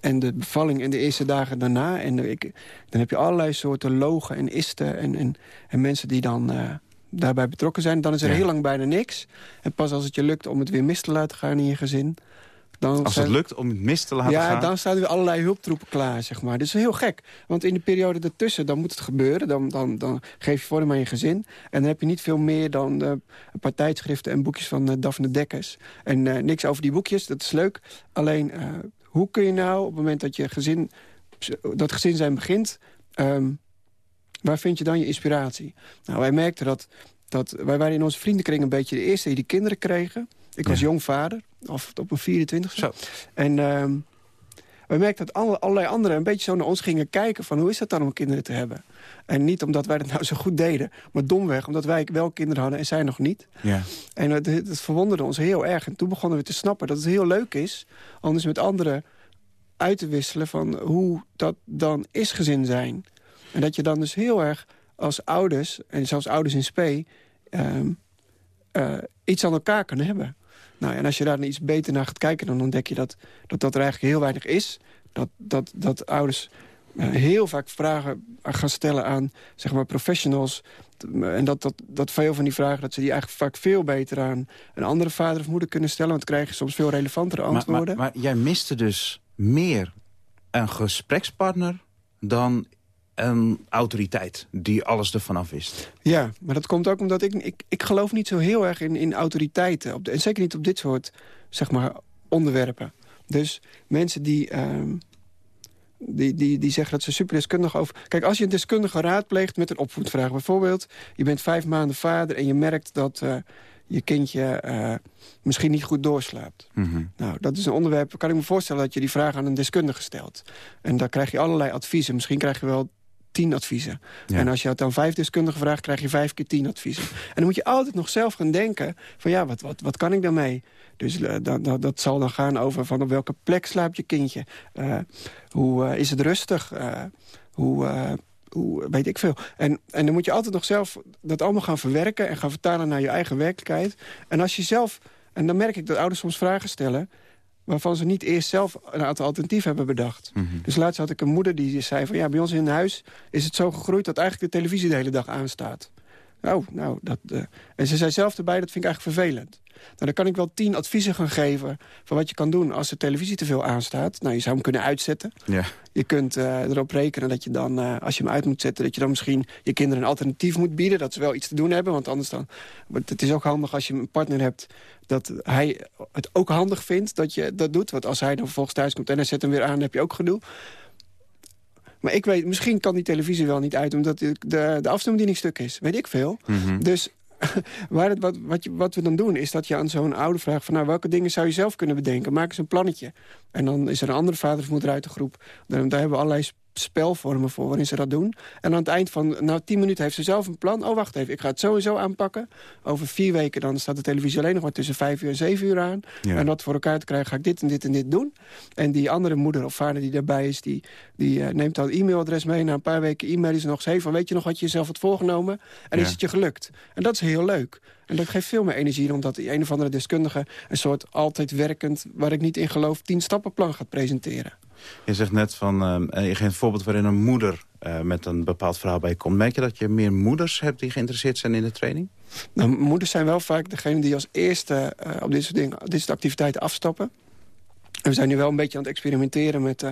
en de bevalling en de eerste dagen daarna. En ik, dan heb je allerlei soorten logen en isten... en, en, en mensen die dan uh, daarbij betrokken zijn. Dan is er ja. heel lang bijna niks. En pas als het je lukt om het weer mis te laten gaan in je gezin... Dan als het zijn... lukt om het mis te laten ja, gaan? Ja, dan staan er allerlei hulptroepen klaar, zeg maar. Dat is heel gek. Want in de periode ertussen, dan moet het gebeuren. Dan, dan, dan geef je vorm aan je gezin. En dan heb je niet veel meer dan uh, een paar tijdschriften en boekjes van uh, Daphne Dekkers. En uh, niks over die boekjes, dat is leuk. Alleen, hoe kun je nou op het moment dat je gezin, dat gezin zijn begint... Um, waar vind je dan je inspiratie? Nou, wij merkten dat, dat... Wij waren in onze vriendenkring een beetje de eerste die die kinderen kregen. Ik was ja. jong vader, of op mijn 24 Zo. En um, wij merkten dat alle, allerlei anderen een beetje zo naar ons gingen kijken... van hoe is dat dan om kinderen te hebben? En niet omdat wij dat nou zo goed deden, maar domweg... omdat wij wel kinderen hadden en zij nog niet. Ja. En het, het verwonderde ons heel erg. En toen begonnen we te snappen dat het heel leuk is... anders met anderen uit te wisselen van hoe dat dan is gezin zijn... En dat je dan dus heel erg als ouders, en zelfs ouders in spe... Um, uh, iets aan elkaar kunnen hebben. Nou, en als je daar iets beter naar gaat kijken... dan ontdek je dat dat, dat er eigenlijk heel weinig is. Dat, dat, dat ouders uh, heel vaak vragen gaan stellen aan zeg maar, professionals... En dat, dat, dat veel van die vragen, dat ze die eigenlijk vaak veel beter aan een andere vader of moeder kunnen stellen. Want dan krijg je soms veel relevantere antwoorden. Maar, maar, maar jij miste dus meer een gesprekspartner dan een autoriteit die alles ervan af wist. Ja, maar dat komt ook omdat ik... Ik, ik geloof niet zo heel erg in, in autoriteiten. Op de, en zeker niet op dit soort zeg maar, onderwerpen. Dus mensen die, um, die, die, die zeggen dat ze superdeskundig over... Kijk, als je een deskundige raadpleegt met een opvoedvraag... bijvoorbeeld, je bent vijf maanden vader... en je merkt dat uh, je kindje uh, misschien niet goed doorslaapt. Mm -hmm. Nou, dat is een onderwerp... kan ik me voorstellen dat je die vraag aan een deskundige stelt. En daar krijg je allerlei adviezen. Misschien krijg je wel tien adviezen. Ja. En als je het dan vijf deskundigen vraagt, krijg je vijf keer tien adviezen. En dan moet je altijd nog zelf gaan denken van ja, wat, wat, wat kan ik daarmee? Dus uh, dat, dat, dat zal dan gaan over van op welke plek slaapt je kindje? Uh, hoe uh, is het rustig? hoe, hoe weet ik veel? En, en dan moet je altijd nog zelf dat allemaal gaan verwerken... en gaan vertalen naar je eigen werkelijkheid. En als je zelf... En dan merk ik dat ouders soms vragen stellen... waarvan ze niet eerst zelf een aantal alternatieven hebben bedacht. Mhm. Dus laatst had ik een moeder die zei van... ja, bij ons in huis is het zo gegroeid dat eigenlijk de televisie de hele dag aanstaat. Oh, nou, dat... eh, En ze zei zelf erbij, dat vind ik eigenlijk vervelend. Nou, dan kan ik wel tien adviezen gaan geven van wat je kan doen als de televisie te veel aanstaat. Nou, je zou hem kunnen uitzetten. Ja. Je kunt eh, erop rekenen dat je dan, eh, als je hem uit moet zetten... dat je dan misschien je kinderen een alternatief moet bieden. Dat ze wel iets te doen hebben, want anders dan... want Het is ook handig als je een partner hebt dat hij het ook handig vindt dat je dat doet. Want als hij dan vervolgens thuis komt en hij zet hem weer aan... dan heb je ook gedoe. Maar ik weet, misschien kan die televisie wel niet uit... omdat de, de, de afstandsbediening stuk is. Weet ik veel. Mhm. Dus waar het, wat, wat, je, wat we dan doen, is dat je aan zo'n ouder vraagt... van nou, welke dingen zou je zelf kunnen bedenken? Maak eens een plannetje. En dan is er een andere vader of moeder uit de groep. Daar, daar hebben we allerlei spelvormen voor waarin ze dat doen. En aan het eind van, nou, tien minuten heeft ze zelf een plan. Oh, wacht even, ik ga het sowieso aanpakken. Over vier weken dan staat de televisie alleen nog maar tussen vijf uur en zeven uur aan. Ja. En dat voor elkaar te krijgen, ga ik dit en dit en dit doen. En die andere moeder of vader die daarbij is, die, die eh, neemt dan e-mailadres mee. Na een paar weken e-mail is er nog eens van weet je nog wat je jezelf had voorgenomen? En Ja. is het je gelukt? En dat is heel leuk. En dat geeft veel meer energie dan dat die een of andere deskundige... een soort altijd werkend, waar ik niet in geloof... tien stappenplan gaat presenteren. Je zegt net van, eh, je geeft een voorbeeld waarin een moeder eh, met een bepaald verhaal bij je komt. Merk je dat je meer moeders hebt die geïnteresseerd zijn in de training? Nou, moeders zijn wel vaak degene die als eerste eh, op dit soort, dingen, dit soort activiteiten afstappen. En we zijn nu wel een beetje aan het experimenteren met eh,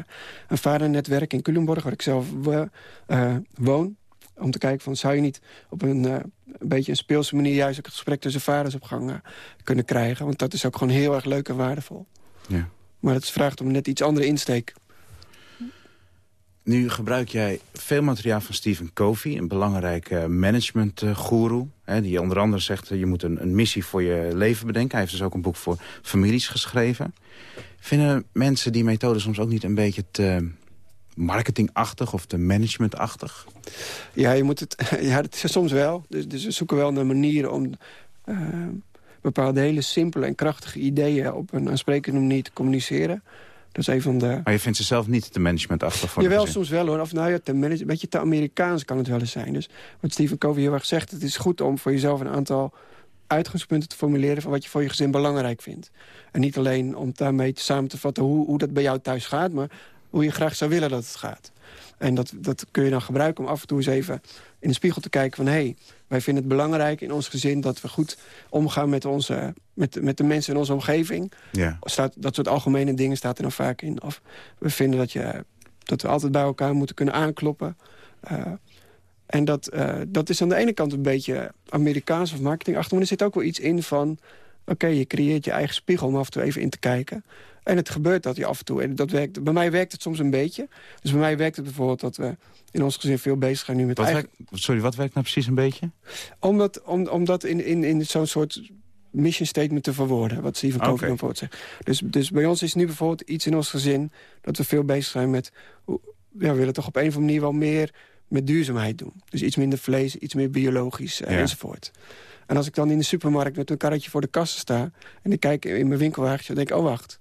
een vadernetwerk in Culemborg... waar ik zelf wo- eh, woon. Om te kijken van, zou je niet op een, eh, een beetje een speelse manier... juist ook het gesprek tussen vaders op gang eh, kunnen krijgen. Want dat is ook gewoon heel erg leuk en waardevol. Ja. Maar het vraagt om net iets andere insteek. Nu gebruik jij veel materiaal van Stephen Covey, een belangrijke managementgoeroe. hè, die onder andere zegt, eh, je moet een, een missie voor je leven bedenken. Hij heeft dus ook een boek voor families geschreven. Vinden mensen die methode soms ook niet een beetje te marketingachtig of te managementachtig? Ja, je moet het, ja, dat is soms wel. Dus, dus we zoeken wel naar manieren om eh, bepaalde hele simpele en krachtige ideeën... op een aansprekende manier te communiceren. Dat is een van de... Maar je vindt ze zelf niet te managementachtig voor Jawel, soms wel hoor. Of nou ja, te manage, een beetje te Amerikaans kan het wel eens zijn. Dus wat Stephen Covey heel erg zegt... het is goed om voor jezelf een aantal uitgangspunten te formuleren... van wat je voor je gezin belangrijk vindt. En niet alleen om daarmee samen te vatten hoe, hoe dat bij jou thuis gaat... maar hoe je graag zou willen dat het gaat. En dat, dat kun je dan gebruiken om af en toe eens even in de spiegel te kijken van... hé, hey, wij vinden het belangrijk in ons gezin dat we goed omgaan met, onze, met, met de mensen in onze omgeving. Ja. Staat, dat soort algemene dingen staat er dan vaak in. Of we vinden dat, je, dat we altijd bij elkaar moeten kunnen aankloppen. Eh, en dat, eh, dat is aan de ene kant een beetje Amerikaans of marketingachtig... maar er zit ook wel iets in van... oké, je creëert je eigen spiegel om af en toe even in te kijken. En het gebeurt dat je af en toe... en dat werkt, bij mij werkt het soms een beetje. Dus bij mij werkt het bijvoorbeeld dat we in ons gezin veel bezig zijn nu met Wat eigen... werkt, sorry, wat werkt nou precies een beetje? Omdat, om, om dat in, in, in zo'n soort mission statement te verwoorden. Wat Covey Oké. dan voor zegt. Dus, dus bij ons is nu bijvoorbeeld iets in ons gezin... dat we veel bezig zijn met... Ja, we willen toch op een of andere manier wel meer met duurzaamheid doen. Dus iets minder vlees, iets meer biologisch eh, Ja. enzovoort. En als ik dan in de supermarkt met een karretje voor de kassen sta... en ik kijk in mijn winkelwagentje, dan denk ik, oh wacht...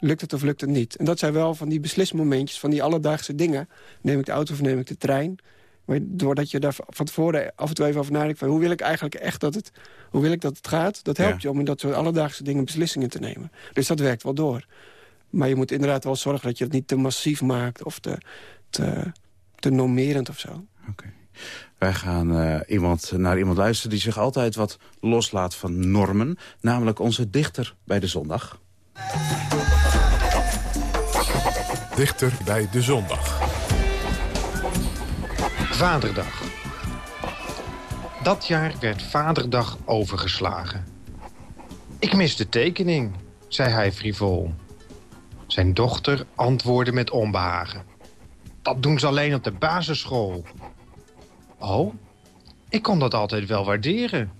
Lukt het of lukt het niet? En dat zijn wel van die beslismomentjes, van die alledaagse dingen. Neem ik de auto of neem ik de trein? Maar doordat je daar van tevoren af en toe even over nadenkt... van hoe wil ik eigenlijk echt dat het, hoe wil ik dat het gaat... dat helpt Ja. je om in dat soort alledaagse dingen beslissingen te nemen. Dus dat werkt wel door. Maar je moet inderdaad wel zorgen dat je het niet te massief maakt... of te, te, te normerend of zo. Wij gaan eh, iemand, naar iemand luisteren die zich altijd wat loslaat van normen. Namelijk onze dichter bij de zondag. Dichter bij de zondag. Vaderdag. Dat jaar werd Vaderdag overgeslagen. Ik mis de tekening, zei hij frivol. Zijn dochter antwoordde met onbehagen. Dat doen ze alleen op de basisschool. Oh, ik kon dat altijd wel waarderen.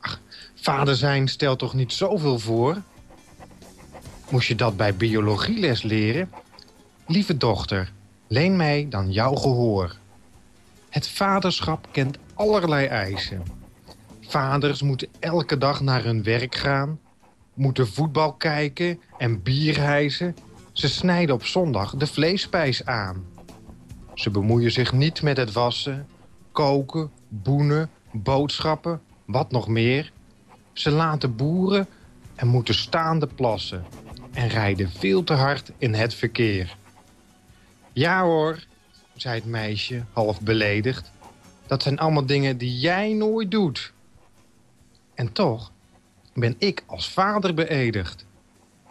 Ach, vader zijn stelt toch niet zoveel voor? Moest je dat bij biologieles leren? Lieve dochter, leen mij dan jouw gehoor. Het vaderschap kent allerlei eisen. Vaders moeten elke dag naar hun werk gaan, moeten voetbal kijken en bier hijsen. Ze snijden op zondag de vleespijs aan. Ze bemoeien zich niet met het wassen, koken, boenen, boodschappen, wat nog meer. Ze laten boeren en moeten staande plassen. en rijden veel te hard in het verkeer. Ja hoor, zei het meisje, half beledigd. Dat zijn allemaal dingen die jij nooit doet. En toch ben ik als vader beëdigd,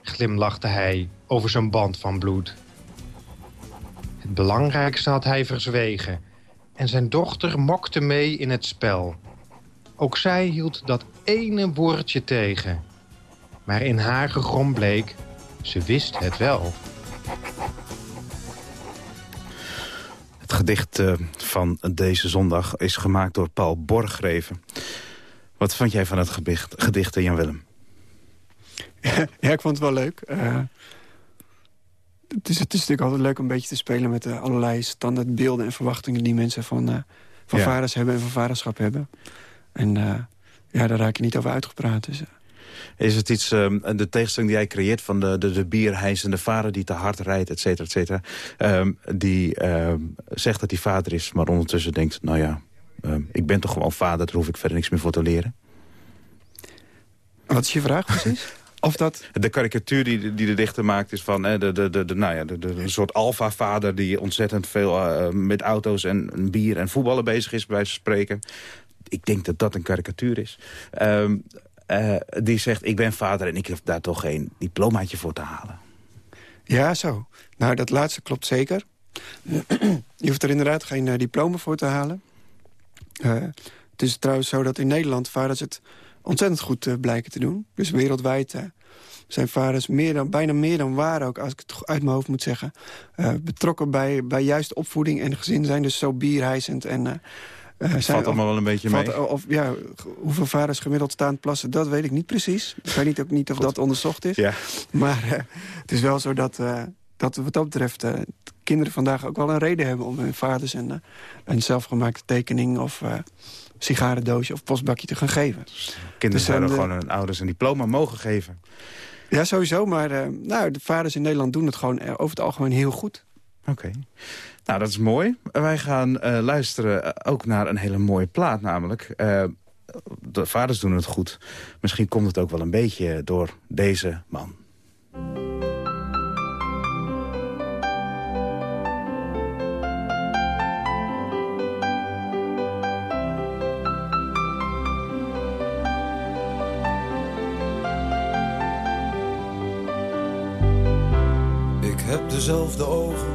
glimlachte hij over zijn band van bloed. Het belangrijkste had hij verzwegen en zijn dochter mokte mee in het spel. Ook zij hield dat ene woordje tegen. Maar in haar gegrom bleek, ze wist het wel. Gedicht uh, van deze zondag is gemaakt door Paul Borgreven. Wat vond jij van het gedicht, gedicht Jan Willem? Ja, ik vond het wel leuk. Uh, het, is, het is natuurlijk altijd leuk om een beetje te spelen... met uh, allerlei standaardbeelden en verwachtingen... die mensen van, uh, van ja. vaders hebben en van vaderschap hebben. En ja, daar raak je niet over uitgepraat. Dus, is het iets, um, de tegenstelling die jij creëert... van de, de, de bierhijzende vader die te hard rijdt, et cetera, et cetera... Um, die um, zegt dat hij vader is, maar ondertussen denkt... nou ja, ik ben toch gewoon vader, daar hoef ik verder niks meer voor te leren. Wat is je vraag precies? Of dat... De karikatuur die, die de dichter maakt is van de, de, de, de, nou ja, de, de, een soort alfa-vader... die ontzettend veel uh, met auto's en bier en voetballen bezig is, bij wijze van spreken. Ik denk dat dat een karikatuur is. Um, uh, die zegt, ik ben vader en ik heb daar toch geen diplomaatje voor te halen. Ja, zo. Nou, dat laatste klopt zeker. Je hoeft er inderdaad geen uh, diploma voor te halen. Uh, het is trouwens zo dat in Nederland vaders het ontzettend goed blijken te doen. Dus wereldwijd zijn vaders meer dan, bijna meer dan waar ook, als ik het uit mijn hoofd moet zeggen... Betrokken bij, bij juist opvoeding en gezin zijn. Dus zo bierhijzend en... Uh, zijn, valt allemaal wel een beetje valt, mee. Of, ja, hoeveel vaders gemiddeld staan plassen, dat weet ik niet precies. Ik weet niet, ook niet of Goed. dat onderzocht is. Ja. Maar uh, het is wel zo dat, uh, dat wat dat betreft... kinderen vandaag ook wel een reden hebben om hun vaders een, een zelfgemaakte tekening... of sigarendoosje of postbakje te gaan geven. Kinderen dus, zouden gewoon hun ouders een diploma mogen geven. Ja, sowieso. Maar nou, de vaders in Nederland doen het gewoon over het algemeen heel goed. Oké. Okay. Nou, dat is mooi. Wij gaan uh, luisteren ook naar een hele mooie plaat namelijk. Uh, de vaders doen het goed. Misschien komt het ook wel een beetje door deze man. dezelfde ogen.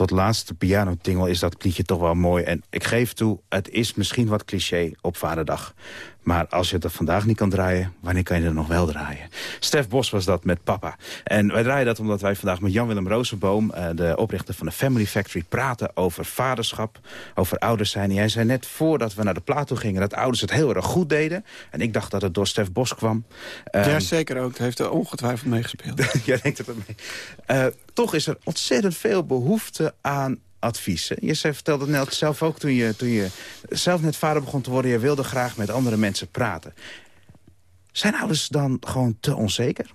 Tot laatste pianotingel is dat liedje toch wel mooi. En ik geef toe, het is misschien wat cliché op Vaderdag. Maar als je het er vandaag niet kan draaien, wanneer kan je er nog wel draaien? Stef Bos was dat met papa. En wij draaien dat omdat wij vandaag met Jan-Willem Rozenboom... eh, de oprichter van de Family Factory, praten over vaderschap, over ouders zijn. Jij zei net voordat we naar de plaat toe gingen... dat ouders het heel erg goed deden. En ik dacht dat het door Stef Bos kwam. ja, Ehm, zeker ook. Hij heeft er ongetwijfeld meegespeeld. Jij denkt het ermee. Eh, toch is er ontzettend veel behoefte aan advies. Je zei, vertelde het net zelf ook toen je, toen je zelf net vader begon te worden... je wilde graag met andere mensen praten. Zijn ouders dan gewoon te onzeker?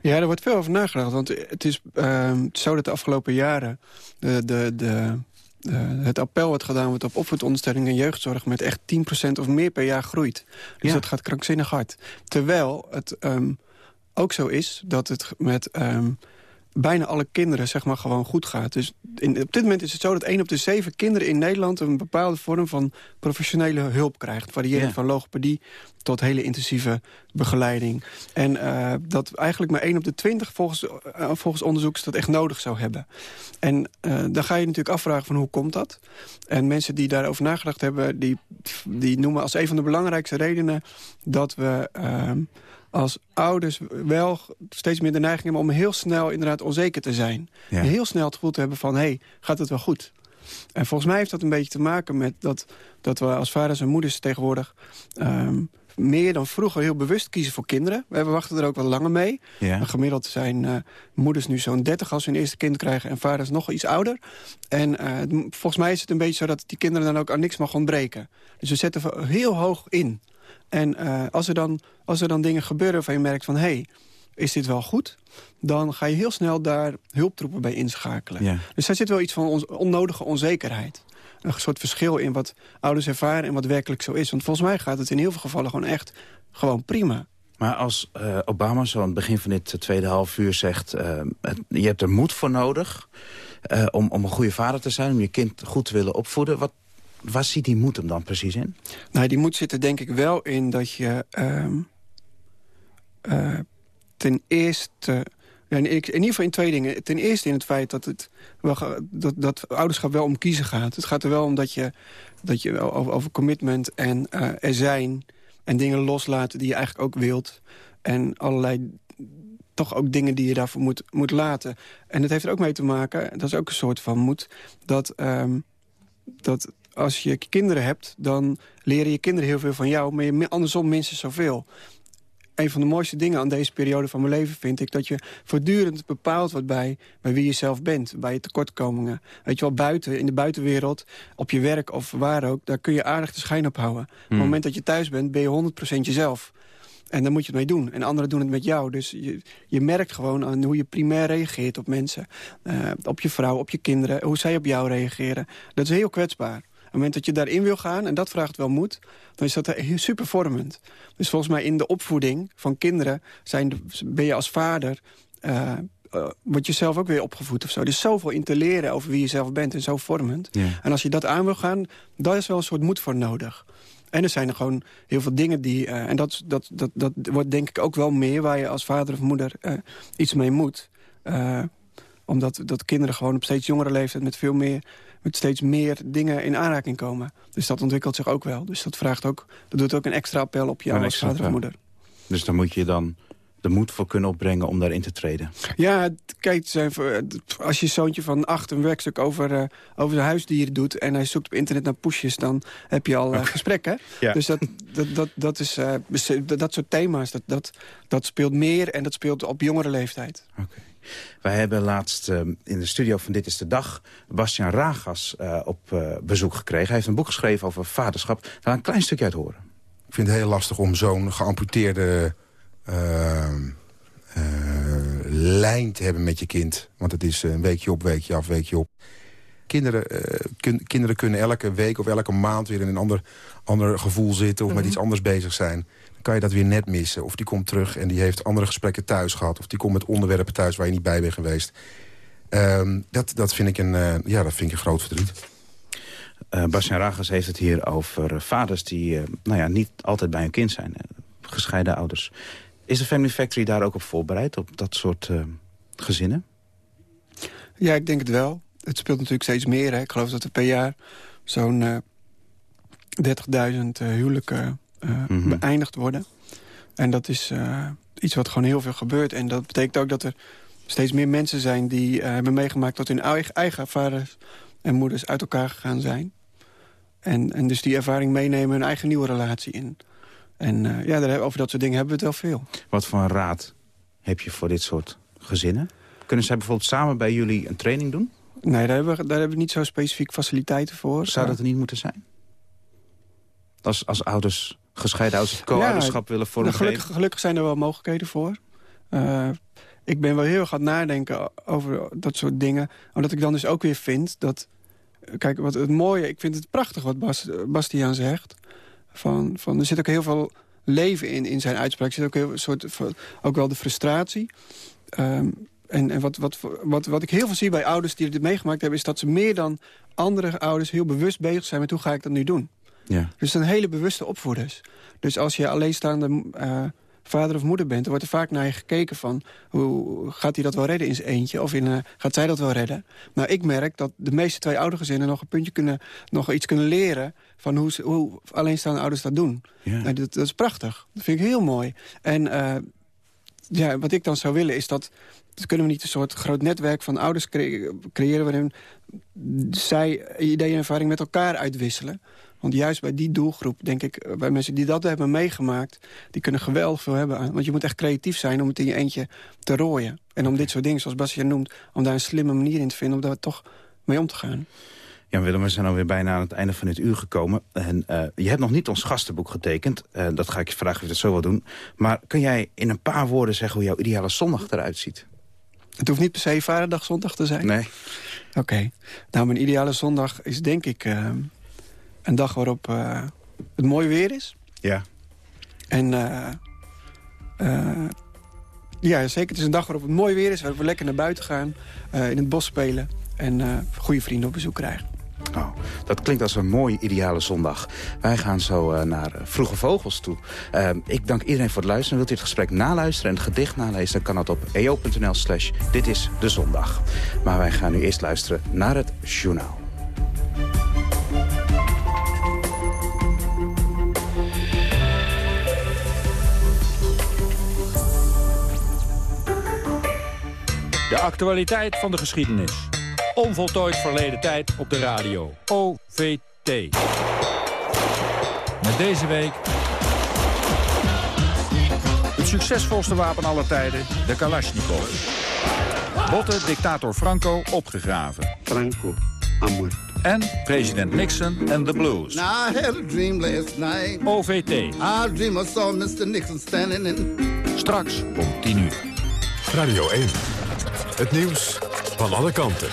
Ja, er wordt veel over nagedacht. Want het is ehm, zo dat de afgelopen jaren... De, de, de, de- het appel wat gedaan wordt op opvoedondersteuning en jeugdzorg... met echt 10% of meer per jaar groeit. Dus Ja. dat gaat krankzinnig hard. Terwijl het ehm, ook zo is dat het met... ehm, bijna alle kinderen zeg maar gewoon goed gaat. Dus in, op dit moment is het zo dat 1 op de 7 kinderen in Nederland... een bepaalde vorm van professionele hulp krijgt. Variërend Ja. van logopedie tot hele intensieve begeleiding. En eh, dat eigenlijk maar 1 op de 20 volgens, eh, volgens onderzoekers dat echt nodig zou hebben. En eh, dan ga je natuurlijk afvragen van hoe komt dat? En mensen die daarover nagedacht hebben... die, die noemen als een van de belangrijkste redenen... dat we ehm, als ouders wel steeds meer de neiging hebben... om heel snel inderdaad onzeker te zijn. Ja. Heel snel het gevoel te hebben van... hé, hey, gaat het wel goed? En volgens mij heeft dat een beetje te maken met dat, dat we als vaders en moeders tegenwoordig... ehm, meer dan vroeger heel bewust kiezen voor kinderen. We wachten er ook wel langer mee. Ja. Gemiddeld zijn eh, moeders nu zo'n 30 als ze hun eerste kind krijgen... en vaders nog iets ouder. En eh, volgens mij is het een beetje zo dat die kinderen dan ook aan niks mag ontbreken. Dus we zetten heel hoog in. En eh, als, er dan, als er dan dingen gebeuren waarvan je merkt van... hé, hey, is dit wel goed? Dan ga je heel snel daar hulptroepen bij inschakelen. Ja. Dus daar zit wel iets van onnodige onzekerheid. Een soort verschil in wat ouders ervaren en wat werkelijk zo is. Want volgens mij gaat het in heel veel gevallen gewoon echt gewoon prima. Maar als eh, Obama zo aan het begin van dit eh, tweede half uur zegt... het- je hebt er moed voor nodig om, om een goede vader te zijn... om je kind goed te willen opvoeden. Wat, waar ziet die moed hem dan precies in? Nou, die moet zitten denk ik wel in dat je ehm, eh, ten eerste... In, ieder geval in twee dingen. Ten eerste in het feit dat, het wel, dat, dat ouderschap wel om kiezen gaat. Het gaat er wel om dat je, dat je over, over commitment en eh, er zijn... en dingen loslaten die je eigenlijk ook wilt. En allerlei toch ook dingen die je daarvoor moet, moet laten. En het heeft er ook mee te maken, dat is ook een soort van moed... dat, ehm, dat als je kinderen hebt, dan leren je kinderen heel veel van jou... maar je, andersom minstens zoveel. Een van de mooiste dingen aan deze periode van mijn leven vind ik... dat je voortdurend bepaald wordt bij, bij wie je zelf bent, bij je tekortkomingen. Weet je wel, buiten, in de buitenwereld, op je werk of waar ook... daar kun je aardig de schijn op houden. Op het moment dat je thuis bent, ben je 100% jezelf. En daar moet je het mee doen. En anderen doen het met jou. Dus je, je merkt gewoon aan hoe je primair reageert op mensen. Eh, op je vrouw, op je kinderen, hoe zij op jou reageren. Dat is heel kwetsbaar. Op het moment dat je daarin wil gaan, en dat vraagt wel moed... dan is dat heel super vormend. Dus volgens mij in de opvoeding van kinderen... Zijn de- ben je als vader... eh eh, word je zelf ook weer opgevoed of zo. Is zoveel in te leren over wie je zelf bent en zo vormend. Ja. En als je dat aan wil gaan, daar is wel een soort moed voor nodig. En er zijn er gewoon heel veel dingen die... eh, en dat, dat, dat, dat wordt denk ik ook wel meer... waar je als vader of moeder iets mee moet. Omdat dat kinderen gewoon op steeds jongere leeftijd... met veel meer met steeds meer dingen in aanraking komen. Dus dat ontwikkelt zich ook wel. Dus dat vraagt ook, dat doet ook een extra appel op jou als vader of appel. moeder. Dus dan moet je dan de moed voor kunnen opbrengen om daarin te treden. Ja, kijk, als je zoontje van acht een werkstuk over, eh, over zijn huisdieren doet... en hij zoekt op internet naar poesjes, dan heb je al eh, gesprekken. Ja. Dus dat, dat, dat, dat, is, eh, dat, soort thema's, dat, dat, dat speelt meer en dat speelt op jongere leeftijd. Wij hebben laatst eh, in de studio van Dit is de Dag... Bastiaan Ragas eh, op eh, bezoek gekregen. Hij heeft een boek geschreven over vaderschap. Daar gaan we een klein stukje uit horen. Ik vind het heel lastig om zo'n geamputeerde eh, uh, lijn te hebben met je kind. Want het is een weekje op, weekje af, weekje op. Kinderen, kun, kinderen kunnen elke week of elke maand weer in een ander, ander gevoel zitten... of met Mhm. iets anders bezig zijn. Kan je dat weer net missen. Of die komt terug en die heeft andere gesprekken thuis gehad. Of die komt met onderwerpen thuis waar je niet bij bent geweest. Ehm, dat, dat, vind ik een, uh, ja, dat vind ik een groot verdriet. Uh, Bastiaan Ragas heeft het hier over vaders die uh, nou ja, niet altijd bij hun kind zijn. gescheiden ouders. Is de Family Factory daar ook op voorbereid, op dat soort gezinnen? Ja, ik denk het wel. Het speelt natuurlijk steeds meer. Hè. Ik geloof dat er per jaar zo'n 30.000 huwelijken mm -hmm. beëindigd worden. En dat is iets wat gewoon heel veel gebeurt. En dat betekent ook dat er steeds meer mensen zijn die hebben meegemaakt... dat hun eigen, eigen vaders en moeders uit elkaar gegaan zijn. En, en dus die ervaring meenemen hun eigen nieuwe relatie in. En uh, ja, daar, over dat soort dingen hebben we het wel veel. Wat voor een raad heb je voor dit soort gezinnen? Kunnen zij bijvoorbeeld samen bij jullie een training doen? Nee, daar hebben we, daar hebben we niet zo specifiek faciliteiten voor. Zou dat er niet moeten zijn? Als, als ouders, gescheiden ouders, co-ouderschap ja, willen vormgeven? Gelukkig, gelukkig zijn er wel mogelijkheden voor. Uh, ik ben wel heel erg aan het nadenken over dat soort dingen. Omdat ik dan dus ook weer vind dat... Kijk, wat het mooie, ik vind het prachtig wat Bas, Bastiaan zegt. Van, van, er zit ook heel veel leven in, in zijn uitspraak. Er zit ook, heel, soort, ook wel de frustratie. Um, en en wat, wat, wat, wat ik heel veel zie bij ouders die dit meegemaakt hebben... is dat ze meer dan andere ouders heel bewust bezig zijn met hoe ga ik dat nu doen. Ja. Dus het zijn hele bewuste opvoeders. Dus als je alleenstaande... Uh, vader of moeder bent, dan wordt er vaak naar je gekeken van... hoe gaat hij dat wel redden in zijn eentje? Of in, uh, gaat zij dat wel redden? Nou, ik merk dat de meeste twee oudergezinnen nog een puntje kunnen... nog iets kunnen leren van hoe, hoe alleenstaande ouders dat doen. Ja. Nou, dat, dat, is prachtig. Dat vind ik heel mooi. En uh, ja, wat ik dan zou willen is dat... dat kunnen we niet een soort groot netwerk van ouders cre creëren... waarin zij ideeën en ervaring met elkaar uitwisselen... Want juist bij die doelgroep, denk ik, bij mensen die dat hebben meegemaakt... die kunnen geweldig veel hebben aan. Want je moet echt creatief zijn om het in je eentje te rooien. En om dit soort dingen, zoals Bastiaan noemt... om daar een slimme manier in te vinden om daar toch mee om te gaan. Ja, Willem, we zijn alweer bijna aan het einde van dit uur gekomen. En uh, je hebt nog niet ons gastenboek getekend. Uh, dat ga ik je vragen of je dat zo wil doen. Maar kun jij in een paar woorden zeggen hoe jouw ideale zondag eruit ziet? Het hoeft niet per se vaderdag zondag te zijn. Nee. Oké. Okay. Nou, mijn ideale zondag is denk ik... Uh, een dag waarop uh, het mooi weer is. Ja. En uh, uh, ja, zeker. Het is een dag waarop het mooi weer is. Waarop we lekker naar buiten gaan. in het bos spelen. En goede vrienden op bezoek krijgen. Oh, dat klinkt als een mooie ideale zondag. Wij gaan zo naar Vroege Vogels toe. ik dank iedereen voor het luisteren. Wilt u het gesprek naluisteren en het gedicht nalezen... dan kan dat op eo.nl slash dit is de zondag. Maar wij gaan nu eerst luisteren naar het journaal. De actualiteit van de geschiedenis. Onvoltooid verleden tijd op de radio. OVT. Met deze week... Het succesvolste wapen aller tijden, de Kalashnikov. Botte dictator Franco opgegraven. Franco, amor. En president Nixon en the Blues. Now I had a dream last night. OVT. I dream I saw Mr. Nixon standing in... Straks om 10 uur. Radio 1. Het nieuws van alle kanten.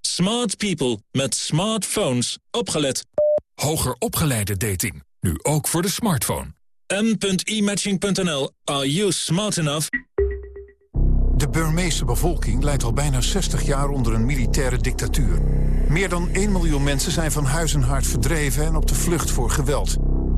Smart people met smartphones. Opgelet. Hoger opgeleide dating. Nu ook voor de smartphone. m.imatching.nl. Are you smart enough? De Burmeese bevolking leidt al bijna 60 jaar onder een militaire dictatuur. Meer dan 1 miljoen mensen zijn van huis en hart verdreven en op de vlucht voor geweld.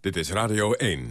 Dit is Radio 1.